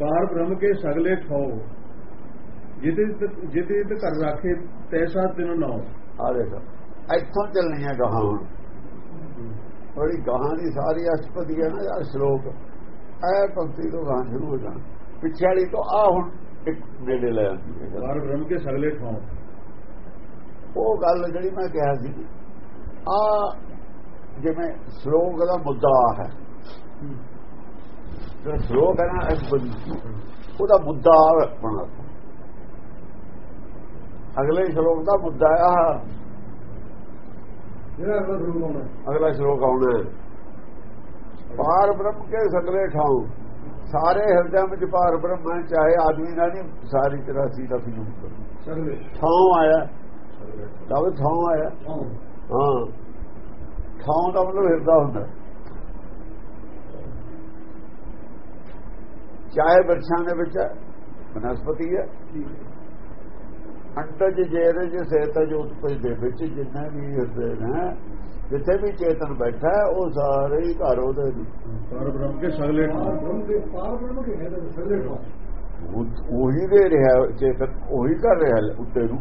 ਪਾਰ ਬ੍ਰਹਮ ਕੇ ਸਗਲੇ ਠਾਓ ਜਿਤੇ ਜਿਤੇ ਤੇ ਘਰ ਰੱਖੇ ਤੈਸਾ ਤਿਨ ਨਾਉ। ਆ ਦੇਖੋ ਇੱਥੋਂ ਚੱਲਣੀ ਹੈ ਗਾਹਾਂ ਹੁਣ। ਬੜੀ ਗਾਹਾਂ ਦੀ ਸਾਰੀ ਅਸ਼ਪਦੀ ਹੈ ਨਾ ਸ਼ਲੋਕ। ਐ ਪੰਕਤੀ ਤੋਂ ਗਾਹਾਂ ਸ਼ੁਰੂ ਹੋ ਜਾਣਾ। ਪਿੱਛੇ ਵਾਲੀ ਤੋਂ ਆ ਹੁਣ ਇੱਕ ਨੇੜੇ ਲੈ ਆਉਂਦੀ ਹੈ। ਪਾਰ ਬ੍ਰਹਮ ਕੇ ਸਗਲੇ ਠਾਓ ਉਹ ਗੱਲ ਜਿਹੜੀ ਮੈਂ ਕਿਹਾ ਸੀ ਆ ਜਿਵੇਂ ਸ਼ਲੋਕ ਦਾ ਮੁੱਦਾ ਹੈ। ਸ਼ਲੋਕ ਹੈ ਨਾ ਅਸ਼ਪਦੀ ਉਹਦਾ ਮੁੱਦਾ ਬਣਾ ਅਗਲੇ ਸ਼ਲੋਕ ਦਾ ਮੁੱਦਾ ਆ ਜਿਹੜਾ ਅਗਲਾ ਅਗਲਾ ਸ਼ਲੋਕ ਆਉਣਾ ਹੈ ਪਾਰ ਬ੍ਰਹਮ ਕੇ ਸਗਲੇ ਠਾਉ ਸਾਰੇ ਹਿਰਦਿਆਂ ਵਿੱਚ ਪਾਰ ਬ੍ਰਹਮ ਹੈ ਚਾਹੇ ਆਦਮੀ ਨਾਲ ਨਹੀਂ ਸਾਰੀ 83 ਦਾ ਫਿਜੂਰ ਸਗਲੇ ਥਾਂ ਆਇਆ ਲਫ਼ਜ਼ ਥਾਂ ਆਇਆ ਹਾਂ ਥਾਂ ਦਾ ਮਤਲਬ ਹਿਰਦਾ ਹੁੰਦਾ ਹੈ। ਚਾਹੇ ਬਿਰਛਾਂ ਦੇ ਵਿੱਚ ਹੈ, ਬਨਸਪਤੀ ਹੈ। ਅੰਡਜ ਜੇਰਜ ਸੇਤਜ ਉਤਪਜ ਦੇ ਵਿੱਚ ਜਿੰਨੇ ਵੀ ਹਿਰਦੇ ਨੇ ਜਿੱਥੇ ਵੀ ਚੇਤਨ ਬੈਠਾ ਹੈ, ਉਹ ਸਾਰੇ ਹੀ ਘਰ ਉਹਦੇ ਨੇ। ਪਾਰ ਬ੍ਰਹਮ ਕੇ ਸਗਲੇ ਪਾਰ ਬ੍ਰਹਮ ਕੇ ਹੈ ਸਗਲੇ ਉਹ- ਉਹੀ ਦੇ ਰਿਹਾ ਚੇਤਨ ਉਹੀ ਕਰ ਰਿਹਾ ਉੱਤੇ ਨੂੰ।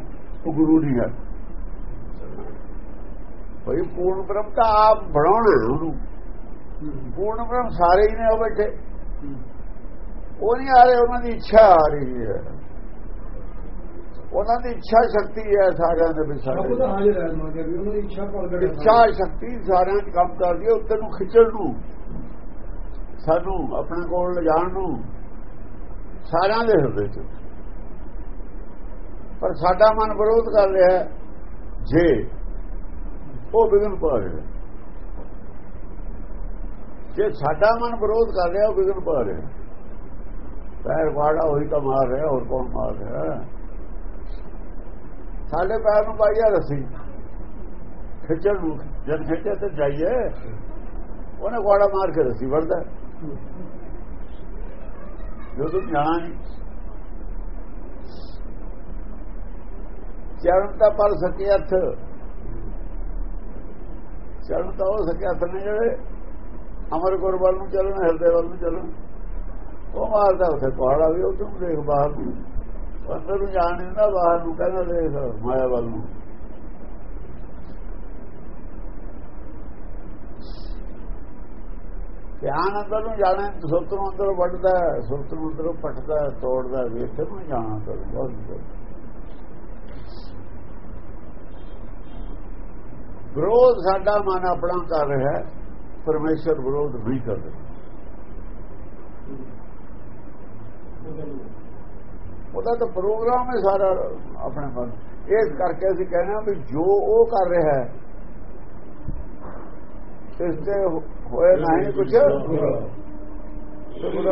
ਉਹ ਗੁਰੂ ਨਹੀਂ ਹੈ। ਭਈ ਪੂਰਨ ਬ੍ਰਹਮ ਤਾਂ ਆਪ ਬਣਾਉਣਾ ਉਹਨੂੰ। ਪੂਰਨ ਬ੍ਰਹਮ ਸਾਰੇ ਹੀ ਨੇ ਉਹ ਬੈਠੇ। ਉਹ ਨਹੀਂ ਆ ਰਹੇ ਉਹਨਾਂ ਦੀ ਇੱਛਾ ਆ ਰਹੀ ਹੈ। ਉਹਨਾਂ ਦੀ ਇੱਛਾ ਸ਼ਕਤੀ ਹੈ ਸਾਰਿਆਂ ਦੇ ਵਿੱਚ ਦੀ ਇੱਛਾ ਸ਼ਕਤੀ ਸਾਰਿਆਂ 'ਚ ਕੰਮ ਕਰਦੀ ਹੈ ਉੱਤੇ ਨੂੰ ਖਿੱਚਣ ਨੂੰ ਸਾਨੂੰ ਆਪਣੇ ਕੋਲ ਲਿਜਾਣ ਨੂੰ ਸਾਰਿਆਂ ਦੇ ਹਿਰਦੇ 'ਚ। ਪਰ ਸਾਡਾ ਮਨ ਵਿਰੋਧ ਕਰ ਰਿਹਾ ਹੈ ਜੇ ਉਹ ਵਿਗਨ ਪਾ ਰਿਹਾ ਜੇ ਸਾਡਾ ਮਨ ਵਿਰੋਧ ਕਰ ਰਿਹਾ ਉਹ ਵਿਗਨ ਪਾ ਰਿਹਾ ਪੈਰ ਵਾੜਾ ਹੋਈ ਤਾਂ ਮਾਰ ਰਿਹਾ, ਹੋਰ ਕੌਣ ਮਾਰ ਰਿਹਾ? ਸਾਡੇ ਪੈਰ ਨੂੰ ਪਾਈਆ ਰੱਸੀ। ਖਿੱਚਣ ਨੂੰ, ਜਦ ਖਿੱਚੇ ਤੇ ਜਾਈਏ, ਉਹਨੇ ਗਵਾੜਾ ਮਾਰ ਕੇ ਰੱਸੀ ਵੜਦਾ ਜਦੋਂ ਜਾਣਾ ਨਹੀਂ। ਚਰਨ ਤਾਂ ਪਰ ਸਕੇ ਹੱਥ। ਚਰਨ ਤਾਂ ਉਹ ਸਕੇ ਹੱਥ ਨੇ ਜਿਹੜੇ ਅਮਰ ਗੁਰ ਵੱਲ ਨੂੰ ਚੱਲਣ, ਹਿਰਦੇ ਵੱਲ ਨੂੰ ਚੱਲਣ। ਉਹ ਮਾਰਦਾ ਉੱਥੇ ਪਹਾੜਾ ਵੀ ਉਹ ਤੋਂ ਦੇਖ ਬਾਹਰ ਨੂੰ। ਅੰਦਰ ਨੂੰ ਜਾਣ ਨਹੀਂ ਦਿੰਦਾ ਬਾਹਰ ਨੂੰ ਕਹਿੰਦਾ ਦੇਖ ਮਾਇਆ ਵੱਲ ਨੂੰ। ਧਿਆਨ ਅੰਦਰ ਨੂੰ ਜਾਣਾ ਸੁਰਤ ਨੂੰ ਅੰਦਰ ਵੱਢਦਾ ਹੈ, ਸੁਰਤ ਨੂੰ ਅੰਦਰੋਂ ਪਟਦਾ ਤੋੜਦਾ ਹੈ, ਨੂੰ ਜਾਣਾ ਕਰ ਬਹੁਤ ਵਿਰੋਧ ਸਾਡਾ ਮਨ ਆਪਣਾ ਕਰ ਰਿਹਾ ਹੈ ਪਰਮੇਸ਼ਰ ਵਿਰੋਧ ਨਹੀਂ ਕਰ ਰਿਹਾ ਉਹਦਾ ਤਾਂ ਪ੍ਰੋਗਰਾਮ ਹੈ ਸਾਰਾ ਆਪਣੇ ਮਨ ਇਸ ਕਰਕੇ ਅਸੀਂ ਕਹਿੰਦੇ ਹਾਂ ਵੀ ਜੋ ਉਹ ਕਰ ਰਿਹਾ ਹੈ ਇਸ ਤੇ ਹੋ- ਹੋਏ ਨਹੀਂ ਕੁਝ ਬੁਰਾ।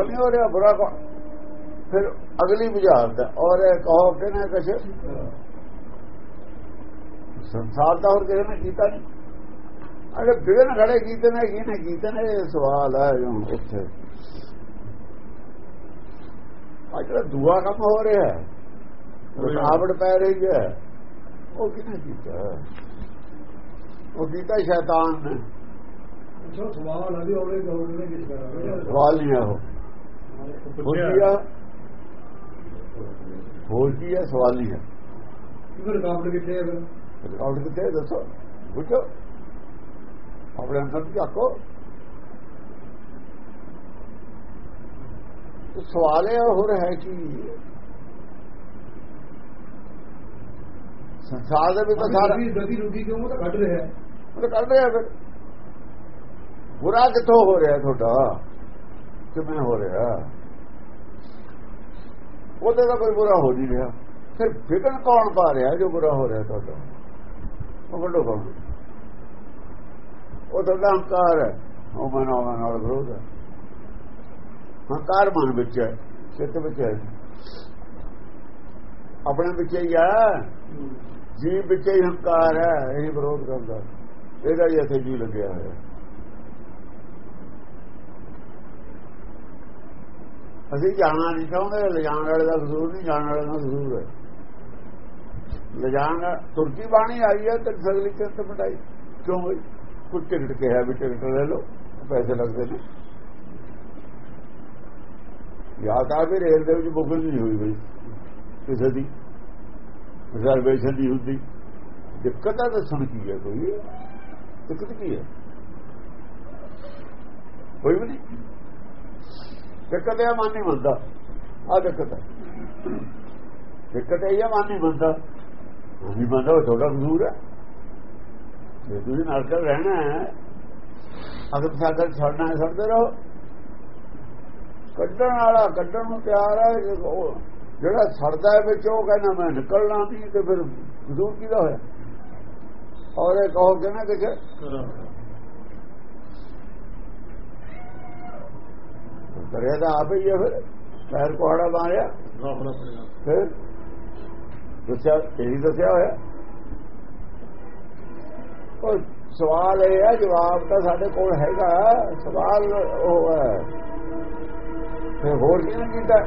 ਨਹੀਂ ਹੋ ਰਿਹਾ ਬੁਰਾ ਕੌਣ? ਫਿਰ ਅਗਲੀ ਬੁਝਾਰਤ ਔਰ ਕਹੋ ਕਿ ਨਾ ਕੁਛ। ਸੰਸਾਰ ਦਾ ਹੋਰ ਕਿਸੇ ਨੇ ਕੀਤਾ ਨਹੀਂ। ਅਰੇ ਬਿਗਨ ਖੜੇ ਕੀਤੇ ਨੇ ਕੀ ਨੇ ਕੀਤੇ ਨੇ ਇਹ ਸਵਾਲ ਹੈ ਜੋ ਉੱਥੇ। ਆ ਜਿਹੜਾ ਦੂਆ ਕੰਮ ਹੋ ਰਿਹਾ ਹੈ ਰੁਕਾਵਟ ਪੈ ਰਹੀ ਹੈ ਉਹ ਕਿਹਨੇ ਕੀਤਾ? ਉਹ ਕੀਤਾ ਸ਼ੈਤਾਨ ਨੇ। ਅੱਛਾ ਸਵਾਲ ਅਭੀ ਔਰੇ ਗੌਰ ਨੇ ਤਰ੍ਹਾਂ ਸਵਾਲ ਨਹੀਂ ਹੈ ਉਹ। ਹੋਰ ਕੀ ਹੈ ਸਵਾਲ ਨਹੀਂ ਹੈ ਕਾਬਲ ਕਿੱਥੇ ਹੈ ਰਿਕਾਰਡ ਕਿੱਥੇ ਦੱਸੋ। ਪੁੱਛੋ। ਆਪਣੇ ਅੰਦਰ ਕੀ ਆਖੋ ਤੇ ਸਵਾਲ ਇਹ ਹੋ ਰਿਹਾ ਹੈ ਕਿ ਸੰਸਾਰ ਦੇ ਵਿੱਚ ਤਾਂ ਸਾਰਾ ਗਤੀ ਰੁਕੀ ਕਿਉਂ? ਉਹ ਤਾਂ ਕੱਢ ਰਿਹਾ ਹੈ। ਉਹ ਤਾਂ ਕਰ ਰਿਹਾ ਫਿਰ। ਬੁਰਾ ਕਿੱਥੋਂ ਹੋ ਰਿਹਾ ਤੁਹਾਡਾ? ਕਿਵੇਂ ਹੋ ਰਿਹਾ? ਉਹਦੇ ਦਾ ਕੋਈ ਬੁਰਾ ਹੋ ਨਹੀਂ ਰਿਹਾ। ਫਿਰ ਫਿਕਰ ਕੌਣ ਪਾ ਰਿਹਾ ਜੋ ਬੁਰਾ ਹੋ ਰਿਹਾ ਤੁਹਾਡਾ? ਉਹ ਵੱਡੋ ਕੌਣ? ਉਹ ਤੁਹਾਡਾ ਹੰਕਾਰ ਹੈ। ਉਹ ਮਨ ਨਾਲ ਵਿਰੋਧ ਹੈ। ਹੰਕਾਰ ਮਨ ਵਿੱਚ ਹੈ? ਚਿੱਤ ਵਿੱਚ ਹੈ ਆਪਣੇ ਵਿੱਚ ਹੀ ਹੈ। ਜੀਵ ਵਿੱਚ ਹੀ ਹੰਕਾਰ ਹੈ, ਇਹ ਵਿਰੋਧ ਕਰਦਾ। ਇਹਦਾ ਹੀ ਇੱਥੇ ਜੀ ਲੱਗਿਆ ਹੋਇਆ। ਅਸੀਂ ਜਾਣਾ ਨਹੀਂ ਚਾਹੁੰਦੇ, ਲਿਜਾਣ ਵਾਲੇ ਦਾ ਕਸੂਰ ਨਹੀਂ, ਜਾਣ ਵਾਲੇ ਦਾ ਕਸੂਰ ਹੈ। ਲਿਜਾਣ ਤੁਰਕੀ ਬਾਣੀ ਆਈ ਹੈ ਤੇ ਸਗਲੀ ਚਿੰਤ ਮਟਾਈ। ਕਿਉਂ ਹੋਈ ਕੁਝ ਟਿਕਟ ਕਿਹਾ ਵੀ ਟਿਕਟ ਲੈ ਲਓ, ਪੈਸੇ ਲੱਗਦੇ ਨੇ। ਯਾਦ ਆ ਵੀ ਰੇਲ ਦੇ ਵਿੱਚ ਬੁਕਿੰਗ ਨਹੀਂ ਹੋਈ ਬਈ। ਕਿਸੇ ਦੀ ਰਿਜ਼ਰਵੇਸ਼ਨ ਦੀ ਹੁੰਦੀ। ਦਿੱਕਤ ਆ ਦੱਸਣ ਕੀ ਹੈ ਕੋਈ? ਦਿੱਕਤ ਕੀ ਹੈ? ਕੋਈ ਵੀ ਨਹੀਂ। ਦਿੱਕਤ ਇਹ ਮਨ ਨਹੀਂ ਮੰਨਦਾ। ਆ ਦਿੱਕਤ ਹੈ। ਦਿੱਕਤ ਇਹ ਆ ਮਨ ਨਹੀਂ ਮੰਨਦਾ। ਨਹੀਂ ਮੰਨਦਾ ਉਹ ਤੁਹਾਡਾ ਕਸੂਰ ਹੈ। ਜੇ ਤੁਸੀਂ ਨਰਕਲ ਰਹਿਣਾ ਹੈ, ਅਗਰ ਸਾਗਰ ਛੱਡਣਾ ਹੈ, ਛੱਡਦੇ ਰਹੋ। ਕੱਢਣ ਵਾਲਾ, ਕੱਢਣ ਨੂੰ ਤਿਆਰ ਹੈ ਜਿਹੜਾ ਛੱਡਦਾ ਹੈ ਵਿੱਚ, ਉਹ ਕਹਿੰਦਾ ਮੈਂ ਨਿਕਲਣਾ ਨਹੀਂ, ਤੇ ਫਿਰ ਕਸੂਰ ਕਿਹਦਾ ਹੋਇਆ? ਔਰ ਇਹ ਕਹੋ ਕਿ ਨਾ ਕਿ ਕਰਿਆ ਤਾਂ ਆਪ ਹੀ ਹੈ ਫਿਰ, ਪੈਰ ਕੋੜਾ ਮਾਰਿਆ। ਫਿਰ ਦੱਸਿਆ, ਤੇਰੀ ਦੱਸਿਆ ਹੋਇਆ। ਉਹ ਸਵਾਲ ਇਹ ਹੈ, ਜਵਾਬ ਤਾਂ ਸਾਡੇ ਕੋਲ ਹੈਗਾ, ਸਵਾਲ ਉਹ ਹੈ। ਫਿਰ ਹੋਰ ਕਿਹਨੇ ਕੀਤਾ?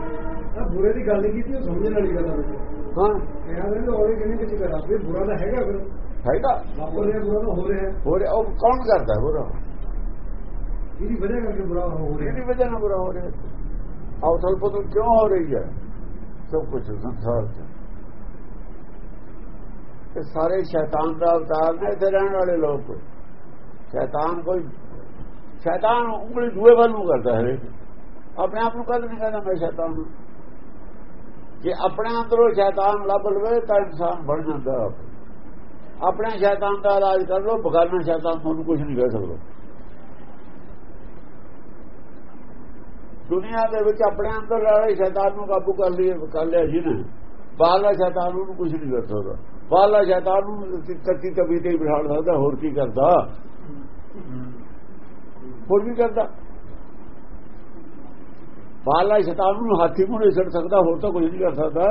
ਬੁਰੇ ਦੀ ਗੱਲ ਕੀਤੀ ਉਹ ਸਮਝਣ ਵਾਲੀ ਗੱਲ ਹੈ। ਹਾਂ ਕਹਿੰਦੇ ਨੇ ਉਹਨੇ ਕਿਹਨੇ ਕਿਤੇ ਕਰਾ ਫਿਰ ਬੁਰਾ ਤਾਂ ਹੈਗਾ ਫਿਰ। ਹੈਗਾ। ਵਾਪਰ ਰਿਹਾ ਬੁਰਾ ਤਾਂ ਹੋ ਰਿਹਾ। ਹੋਰ ਉਹ ਕੌਣ ਕਰਦਾ ਬੁਰਾ? ਇਹਦੀ ਵਜ੍ਹਾ ਕਰਕੇ ਬੁਰਾ ਹੋ ਰਿਹਾ। ਕਿਹਦੀ ਵਜ੍ਹਾ ਨਾਲ ਬੁਰਾ ਹੋ ਰਿਹਾ। ਆਉਥਲ ਪੁਤਲ ਕਿਉਂ ਹੋ ਰਹੀ ਹੈ? ਸਭ ਕੁਝ ਸੰਸਾਰ ਚ। ਤੇ ਸਾਰੇ ਸ਼ੈਤਾਨ ਦਾ ਅਵਤਾਰ ਨੇ ਇੱਥੇ ਰਹਿਣ ਵਾਲੇ ਲੋਕ। ਸ਼ੈਤਾਨ ਕੋਈ ਸ਼ੈਤਾਨ ਉਂਗਲੀ ਦੂਏ ਵੱਲ ਨੂੰ ਕਰਦਾ ਹੈ। ਆਪਣੇ ਆਪ ਨੂੰ ਕਦ ਨਹੀਂ ਕਹਿੰਦਾ ਮੈਂ ਸ਼ੈਤਾਨ ਹਾਂ। ਜੇ ਆਪਣੇ ਅੰਦਰੋਂ ਸ਼ੈਤਾਨ ਲੱਭ ਲਵੇ ਤਾਂ ਇਨਸਾਨ ਬਣ ਜਾਂਦਾ ਆਪਣੇ ਸ਼ੈਤਾਨ ਦਾ ਇਲਾਜ ਕਰ ਲੋ ਬਗਾਨਾ ਸ਼ੈਤਾਨ ਤੁਹਾਨੂੰ ਕੁਝ ਨਹੀਂ ਕਹਿ ਸਕਦਾ। ਦੁਨੀਆ ਦੇ ਵਿੱਚ ਆਪਣੇ ਅੰਦਰ ਵਾਲੇ ਸ਼ੈਤਾਨ ਨੂੰ ਕਾਬੂ ਕਰ ਲਈਏ ਕਰ ਲਿਆ ਜੀ ਨੇ। ਬਾਹਰਲਾ ਸ਼ੈਤਾਨ ਨੂੰ ਕੁਝ ਨਹੀਂ ਕਰ ਸਕਦਾ। ਬਾਹਰਲਾ ਸ਼ੈਤਾਨ ਨੂੰ ਕੱਤੀ ਤਵੀ ਤੇ ਹੀ ਬਿਠਾ ਸਕਦਾ ਹੋਰ ਕੀ ਕਰਦਾ? ਹੋਰ ਕੀ ਕਰਦਾ? ਬਾਹਰਲਾ ਸ਼ੈਤਾਨ ਨੂੰ ਹਾਥੀ ਨਹੀਂ ਛੱਡ ਸਕਦਾ, ਹੋਰ ਤਾਂ ਕੁਝ ਨਹੀਂ ਕਰ ਸਕਦਾ।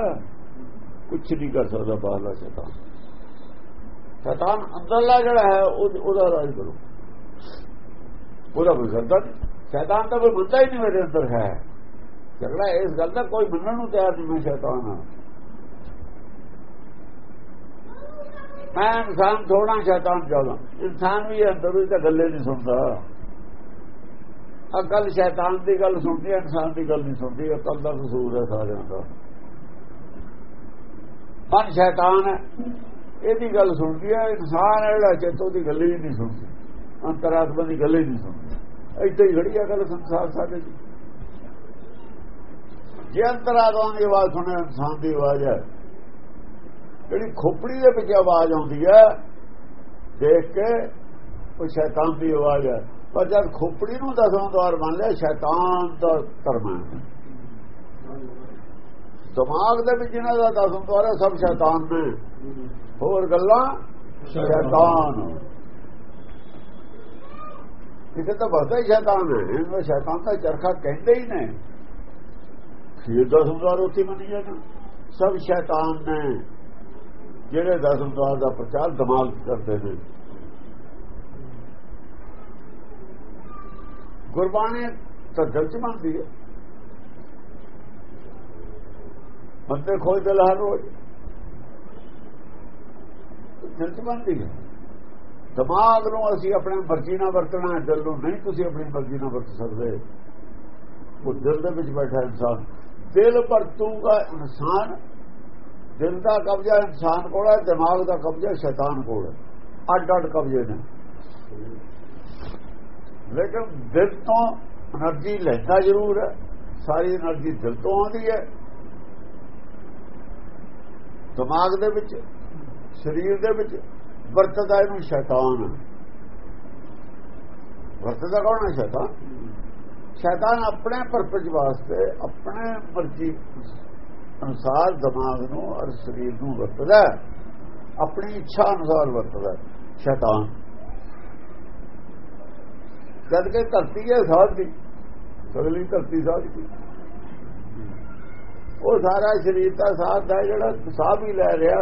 ਕੁਝ ਨਹੀਂ ਕਰ ਸਕਦਾ ਬਾਹਰਲਾ ਸ਼ੈਤਾਨ। ਸ਼ੈਤਾਨ ਅੰਦਰਲਾ ਜਿਹੜਾ ਹੈ ਉਹਦਾ ਰਾਜ ਕਰੋ। ਉਹਦਾ ਬਜ਼ਰਦਾ ਸ਼ੈਤਾਨ ਤਾਂ ਕੋਈ ਮੰਨਦਾ ਹੀ ਨਹੀਂ ਮੇਰੇ ਅੰਦਰ ਹੈ। ਝਗੜਾ ਇਸ ਗੱਲ ਦਾ ਕੋਈ ਮੰਨਣ ਨੂੰ ਤਿਆਰ ਨਹੀਂ, ਮੈਂ ਸ਼ੈਤਾਨ ਹਾਂ। ਮੈਂ ਇਨਸਾਨ ਥੋੜਾ ਸ਼ੈਤਾਨ ਜ਼ਿਆਦਾ। ਇਨਸਾਨ ਵੀ ਅੰਦਰ ਹੀ ਤਾਂ ਗੱਲੇ ਨਹੀਂ ਸੁਣਦਾ। ਅਕਲ ਸ਼ੈਤਾਨ ਦੀ ਗੱਲ ਸੁਣਦੀ ਹੈ, ਇਨਸਾਨ ਦੀ ਗੱਲ ਨਹੀਂ ਸੁਣਦੀ ਅਕਲ ਦਾ ਕਸੂਰ ਹੈ ਸਾਰਿਆਂ ਦਾ। ਮਨ ਸ਼ੈਤਾਨ ਹੈ ਇਹਦੀ ਗੱਲ ਸੁਣਦੀ ਹੈ, ਇਨਸਾਨ ਜਿਹੜਾ ਚੇਤੋ ਦੀ ਗੱਲ ਹੀ ਨਹੀਂ ਸੁਣਦੀ, ਅੰਤਰਾਤਮਾ ਦੀ ਗੱਲ ਹੀ ਨਹੀਂ ਸੁਣਦੀ। ਇੱਥੇ ਹੀ ਖੜੀ ਹੈ ਗੱਲ ਸੰਸਾਰ ਸਾਡੇ ਦੀ ਜੇ ਅੰਤਰਾਤਮਾ ਦੀ ਆਵਾਜ਼ ਸੁਣੇ, ਇਨਸਾਨ ਦੀ ਆਵਾਜ਼ ਹੈ। ਜਿਹੜੀ ਖੋਪੜੀ ਦੇ ਵਿੱਚ ਆਵਾਜ਼ ਆਉਂਦੀ ਹੈ, ਦੇਖ ਕੇ ਉਹ ਸ਼ੈਤਾਨ ਦੀ ਆਵਾਜ਼ ਹੈ। ਪਰ ਜਦ ਖੋਪੜੀ ਨੂੰ ਦਸਵਾਂ ਦਵਾਰ ਮੰਨ ਲਿਆ, ਸ਼ੈਤਾਨ ਦਾ ਧਰਮ ਹੈ। ਦਿਮਾਗ ਦੇ ਵਿੱਚ ਇਹਨਾਂ ਦਾ ਦਸਵਾਂ ਦਵਾਰ ਹੈ, ਸਭ ਸ਼ੈਤਾਨ ਨੇ। ਹੋਰ ਗੱਲਾਂ? ਸ਼ੈਤਾਨ। ਇਹ ਤਾਂ ਵਸਦਾ ਹੀ ਸ਼ੈਤਾਨ ਹੈ। ਇਹ ਸ਼ੈਤਾਨ ਦਾ ਚਰਖਾ ਕਹਿੰਦੇ ਹੀ ਨੇ। ਫਿਰ ਦਸਵਾਂ ਦਵਾਰ ਉੱਥੇ ਮੰਨੀ ਜਾਂਦਾ ਸਭ ਸ਼ੈਤਾਨ ਨੇ। ਜਿਹੜੇ ਦਸਮ ਦਵਾਰ ਦਾ ਪ੍ਰਚਾਰ ਦਿਮਾਗ ਕਰਦੇ ਨੇ। ਗੁਰਬਾਣੀ ਤਾਂ ਦਿਲ ਚ ਮੰਨਦੀ ਹੈ। ਬੰਦੇ ਖੋਜ ਦਿਲ ਹਰ ਰੋਜ਼ ਦਿਲ ਚ ਮੰਨਦੀ ਹੈ। ਦਿਮਾਗ ਨੂੰ ਅਸੀਂ ਆਪਣੇ ਮਰਜ਼ੀ ਨਾਲ ਵਰਤਣਾ ਦਿਲ ਨੂੰ ਨਹੀਂ ਤੁਸੀਂ ਆਪਣੀ ਮਰਜ਼ੀ ਨਾਲ ਵਰਤ ਸਕਦੇ। ਉਹ ਦਿਲ ਦੇ ਵਿੱਚ ਬੈਠਾ ਇਨਸਾਨ। ਦਿਲ ਵਰਤੂਗਾ ਇਨਸਾਨ। ਦਿਲ ਦਾ ਕਬਜ਼ਾ ਇਨਸਾਨ ਕੋਲ ਹੈ, ਦਿਮਾਗ ਦਾ ਕਬਜ਼ਾ ਸ਼ੈਤਾਨ ਕੋਲ ਹੈ। ਅੱਡ ਅੱਡ ਕਬਜ਼ੇ ਨੇ। ਲੇਕਿਨ ਦਿਲ ਤੋਂ એનર્ਜੀ ਲੈਂਦਾ ਜ਼ਰੂਰ ਹੈ। ਸਾਰੀ એનર્ਜੀ ਦਿਲ ਤੋਂ ਆਉਂਦੀ ਹੈ। ਦਿਮਾਗ ਦੇ ਵਿੱਚ, ਸਰੀਰ ਦੇ ਵਿੱਚ ਵਰਤਦਾ ਇਹਨੂੰ ਸ਼ੈਤਾਨ। ਵਰਤਦਾ ਕੌਣ ਹੈ ਸ਼ੈਤਾਨ? ਸ਼ੈਤਾਨ ਆਪਣੇ ਪਰਪਜ ਵਾਸਤੇ, ਆਪਣੇ ਮਰਜ਼ੀ ਅਨੁਸਾਰ ਦਿਮਾਗ ਨੂੰ ਔਰ ਸਰੀਰ ਨੂੰ ਵਰਤਦਾ ਆਪਣੀ ਇੱਛਾ ਅਨੁਸਾਰ ਵਰਤਦਾ ਸ਼ੈਤਾਨ। ਜਦ ਕਿ ਧਰਤੀ ਹੈ ਸਾਧ ਦੀ। ਸਗਲੀ ਧਰਤੀ ਸਾਧਦੀ ਉਹ ਸਾਰਾ ਸਰੀਰ ਦਾ ਸਾਥ ਹੈ, ਜਿਹੜਾ ਸਾਹ ਵੀ ਲੈ ਰਿਹਾ,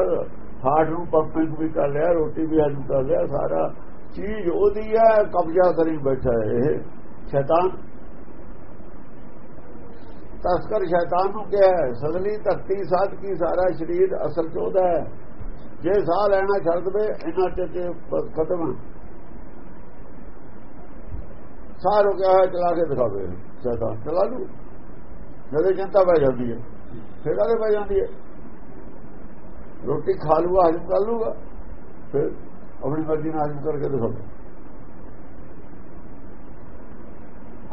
ਹਾਰਟ ਨੂੰ ਪੰਪਿੰਗ ਵੀ ਕਰ ਰਿਹਾ, ਰੋਟੀ ਵੀ ਹਜਮ ਕਰ ਰਿਹਾ, ਸਾਰਾ ਚੀਜ਼ ਉਹਦੀ ਹੈ, ਕਬਜ਼ਾ ਕਰੀ ਬੈਠਾ ਹੈ ਇਹ। ਸ਼ੈਤਾਨ। ਤਸਕਰ ਸ਼ੈਤਾਨ ਨੂੰ ਕਿਹਾ ਸਗਲੀ ਧਰਤੀ ਸਾਧ ਕੀ ਸਾਰਾ ਸਰੀਰ ਅਸਲ ਚ ਉਹਦਾ ਹੈ। ਜੇ ਸਾਹ ਲੈਣਾ ਛੱਡ ਦਵੇ ਇਹਨਾਂ ਤੇ ਖਤਮ ਹੈ। ਸਾਹ ਰੁਕਿਆ ਹੋਇਆ ਚਲਾ ਕੇ ਦਿਖਾਵੇ ਸ਼ੈਤਾਨ ਚਲਾ ਲੂ। ਜਦੋਂ ਚਿੰਤਾ ਪੈ ਜਾਂਦੀ ਹੈ। ਫਿਰ ਕਾਹਦੇ ਪੈ ਜਾਂਦੀ ਹੈ? ਰੋਟੀ ਖਾ ਲੂਗਾ, ਹਜਮ ਕਰ ਲੂਗਾ, ਫਿਰ ਆਪਣੀ ਮਰਜ਼ੀ ਨਾਲ ਹਜਮ ਕਰਕੇ ਦਿਖਾਓ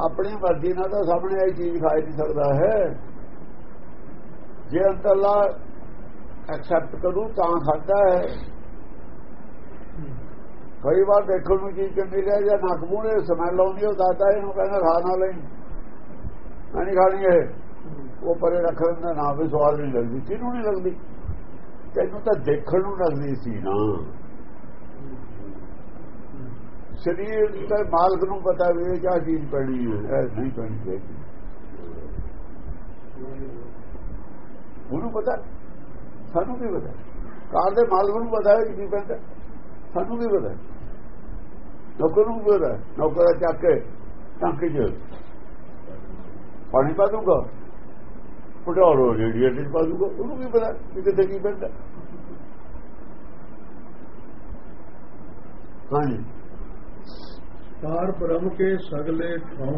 ਆਪਣੀ ਮਰਜ਼ੀ ਨਾਲ ਤਾਂ ਸਾਹਮਣੇ ਇਹ ਚੀਜ਼ ਖਾ ਹੀ ਨਹੀਂ ਸਕਦਾ, ਹੈ। ਜੇ ਅੰਤਲਾ ਐਕਸੈਪਟ ਕਰੂ ਤਾਂ ਖਾਦਾ ਹੈ। ਕਈ ਵਾਰ ਦੇਖਣ ਨੂੰ ਚੀਜ਼ ਚੰਗੀ ਲੱਗੇ ਜਾਂ, ਨੱਕ ਮੂਹਰੇ ਸਮੈਲ ਆਉਂਦੀ ਉਹ ਦਾਦਾ ਇਹਨੂੰ ਕਹਿੰਦਾ ਖਾ ਨਾ ਲਈ। ਨਹੀਂ ਖਾਣੀ ਇਹ। ਉਹ ਪਰੇ ਰੱਖ ਦਿੰਦਾ ਨਾ ਵੀ ਸਵਾਦ ਨਹੀਂ ਲੱਗਦੀ, ਕਿਹਨੂੰ ਨਹੀਂ ਲੱਗਦੀ? ਤੈਨੂੰ ਤਾਂ ਦੇਖਣ ਨੂੰ ਲੱਗਦੀ ਸੀ ਨਾ। ਸਰੀਰ ਦੇ ਮਾਲਕ ਨੂੰ ਪਤਾ ਵੀ ਇਹ ਕਿਆ ਚੀਜ਼ ਪੈਣੀ ਹੈ, ਇਹ ਨਹੀਂ ਪੈਣੀ ਚਾਹੀਦੀ ਉਹਨੂੰ ਪਤਾ। ਸਾਨੂੰ ਵੀ ਪਤਾ? ਕਾਰ ਦੇ ਮਾਲਕ ਨੂੰ ਪਤਾ ਹੈ ਕਿ ਕੀ ਪੈਂਦਾ। ਸਾਨੂੰ ਵੀ ਪਤਾ? ਨੌਕਰ ਨੂੰ ਪਤਾ ਨੌਕਰ ਚੱਕ ਕੇ ਟਾਂਕੇ ਚ ਪਾਣੀ ਪਾ ਦੂੰਗਾ ਪਟੋਰੋ ਰੇਡੀਏਟਰ ਪਾ ਦੂੰਗਾ ਉਹਨੂੰ ਵੀ ਪਤਾ ਕਿ ਕਿੱਥੇ ਕੀ ਪੈਂਦਾ ਹਾਂਜੀ ਪਾਰ ਬ੍ਰਹਮ ਕੇ ਸਗਲੇ ਠਾਉ।